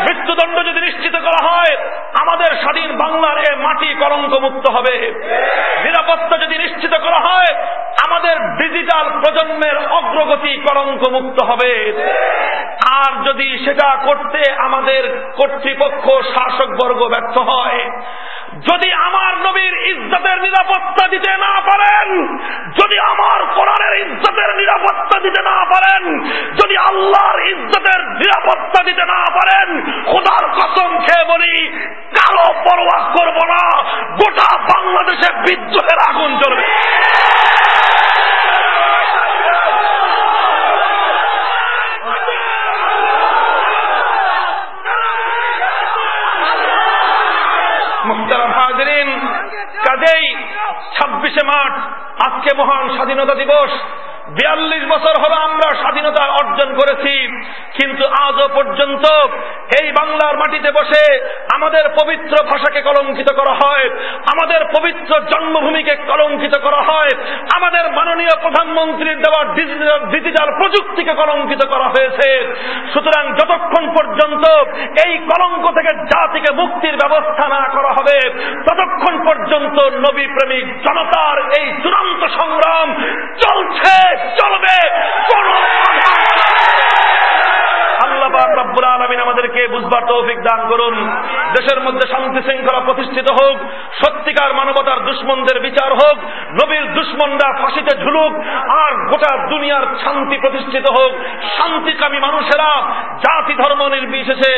মৃত্যুদণ্ড যদি নিশ্চিত করা হয়, আমাদের স্বাধীন বাংলার এ মাটি কলঙ্ক মুক্ত হবে। নিরাপত্তা যদি নিশ্চিত করা হয়, আমাদের ডিজিটাল প্রজন্মের অগ্রগতি কলঙ্ক মুক্ত হবে। আর যদি সেটা করতে আমাদের কর্তৃপক্ষ শাসক বর্গ ব্যর্থ হয়, যদি নবীর ইজ্জতের নিরাপত্তা দিতে না পারেন। যদি আমার কোরআনের ইজ্জতের নিরাপত্তা দিতে না পারেন, যদি আল্লাহর ইজ্জতের নিরাপত্তা দিতে না পারেন, খোদার কসম খেয়ে বলি কারও পরোয়া করব না, গোটা বাংলাদেশে বিদ্রোহের আগুন জ্বলবে। ছাব্বিশে মার্চ আজকে মহান স্বাধীনতা দিবস। বিয়াল্লিশ বছর হলো আমরা স্বাধীনতা অর্জন করেছি, কিন্তু আজও পর্যন্ত এই বাংলার মাটিতে বসে আমাদের পবিত্র ভাষাকে কলঙ্কিত করা হয়, আমাদের পবিত্র জন্মভূমিকে কলঙ্কিত করা হয়, আমাদের মাননীয় প্রধানমন্ত্রীর দেওয়া ডিজিটাল প্রযুক্তিকে কলঙ্কিত করা হয়েছে। সুতরাং যতক্ষণ পর্যন্ত এই কলঙ্ক থেকে জাতিকে মুক্তির ব্যবস্থা না করা হবে, ততক্ষণ পর্যন্ত নবী প্রেমিক জনতার এই চূড়ান্ত সংগ্রাম চলছে। চলবে কোন আল্লাহ রব্বুল আলমিন আমাদেরকে বুঝবার তৌফিক দান করুন। দেশের মধ্যে শান্তি শৃঙ্খলা প্রতিষ্ঠিত হোক, সত্যিকার মানবতার দুশ্মনদের বিচার হোক, নবীর দুশ্মনরা ফাঁসিতে ঝুলুক, আর গোটা দুনিয়ার শান্তি প্রতিষ্ঠিত হোক। শান্তিকামী মানুষেরা, জাতি ধর্ম নির্বিশেষে,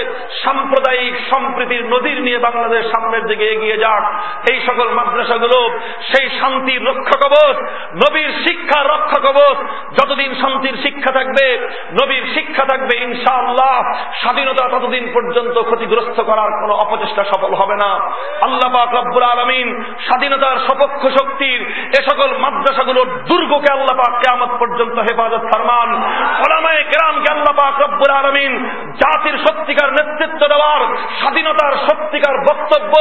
সাম্প্রদায়িক সম্প্রীতির নদীর নিয়ে বাংলাদেশ সামনের দিকে এগিয়ে যাক। এই সকল মাদ্রাসাগুলো, সেই শান্তির রক্ষা কবচ, নবীর শিক্ষা রক্ষা কবচ, যতদিন শান্তির শিক্ষা থাকবে, নবীর শিক্ষা থাকবে ইনশাআল্লাহ। স্বাধীনতা ততদিন পর্যন্ত ক্ষতিগ্রস্ত করার কোন অপচেষ্টা সফল হবে না। আল্লাহ রব্বুল আলমিন স্বাধীনতার সপক্ষ শক্তির এ সকল মাদ্রাসাগুলোর দুর্গকে আল্লাহ পাক কেয়ামত পর্যন্ত হেফাজত ফরমান। ওলামায়ে কেরামকে আল্লাহ পাক রব্বুল আলমিন জাতির সত্যিকার নেতৃত্ব দেওয়ার, স্বাধীনতার সত্যিকার বক্তব্য,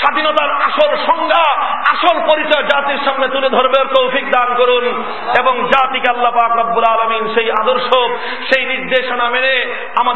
স্বাধীনতার আসল সংজ্ঞা, আসল পরিচয় জাতির সামনে তুলে ধরবে তৌফিক দান করুন এবং জাতিকে আল্লাহ পাক রব্বুল আলমিন সেই আদর্শ, সেই নির্দেশনা মেনে আমাদের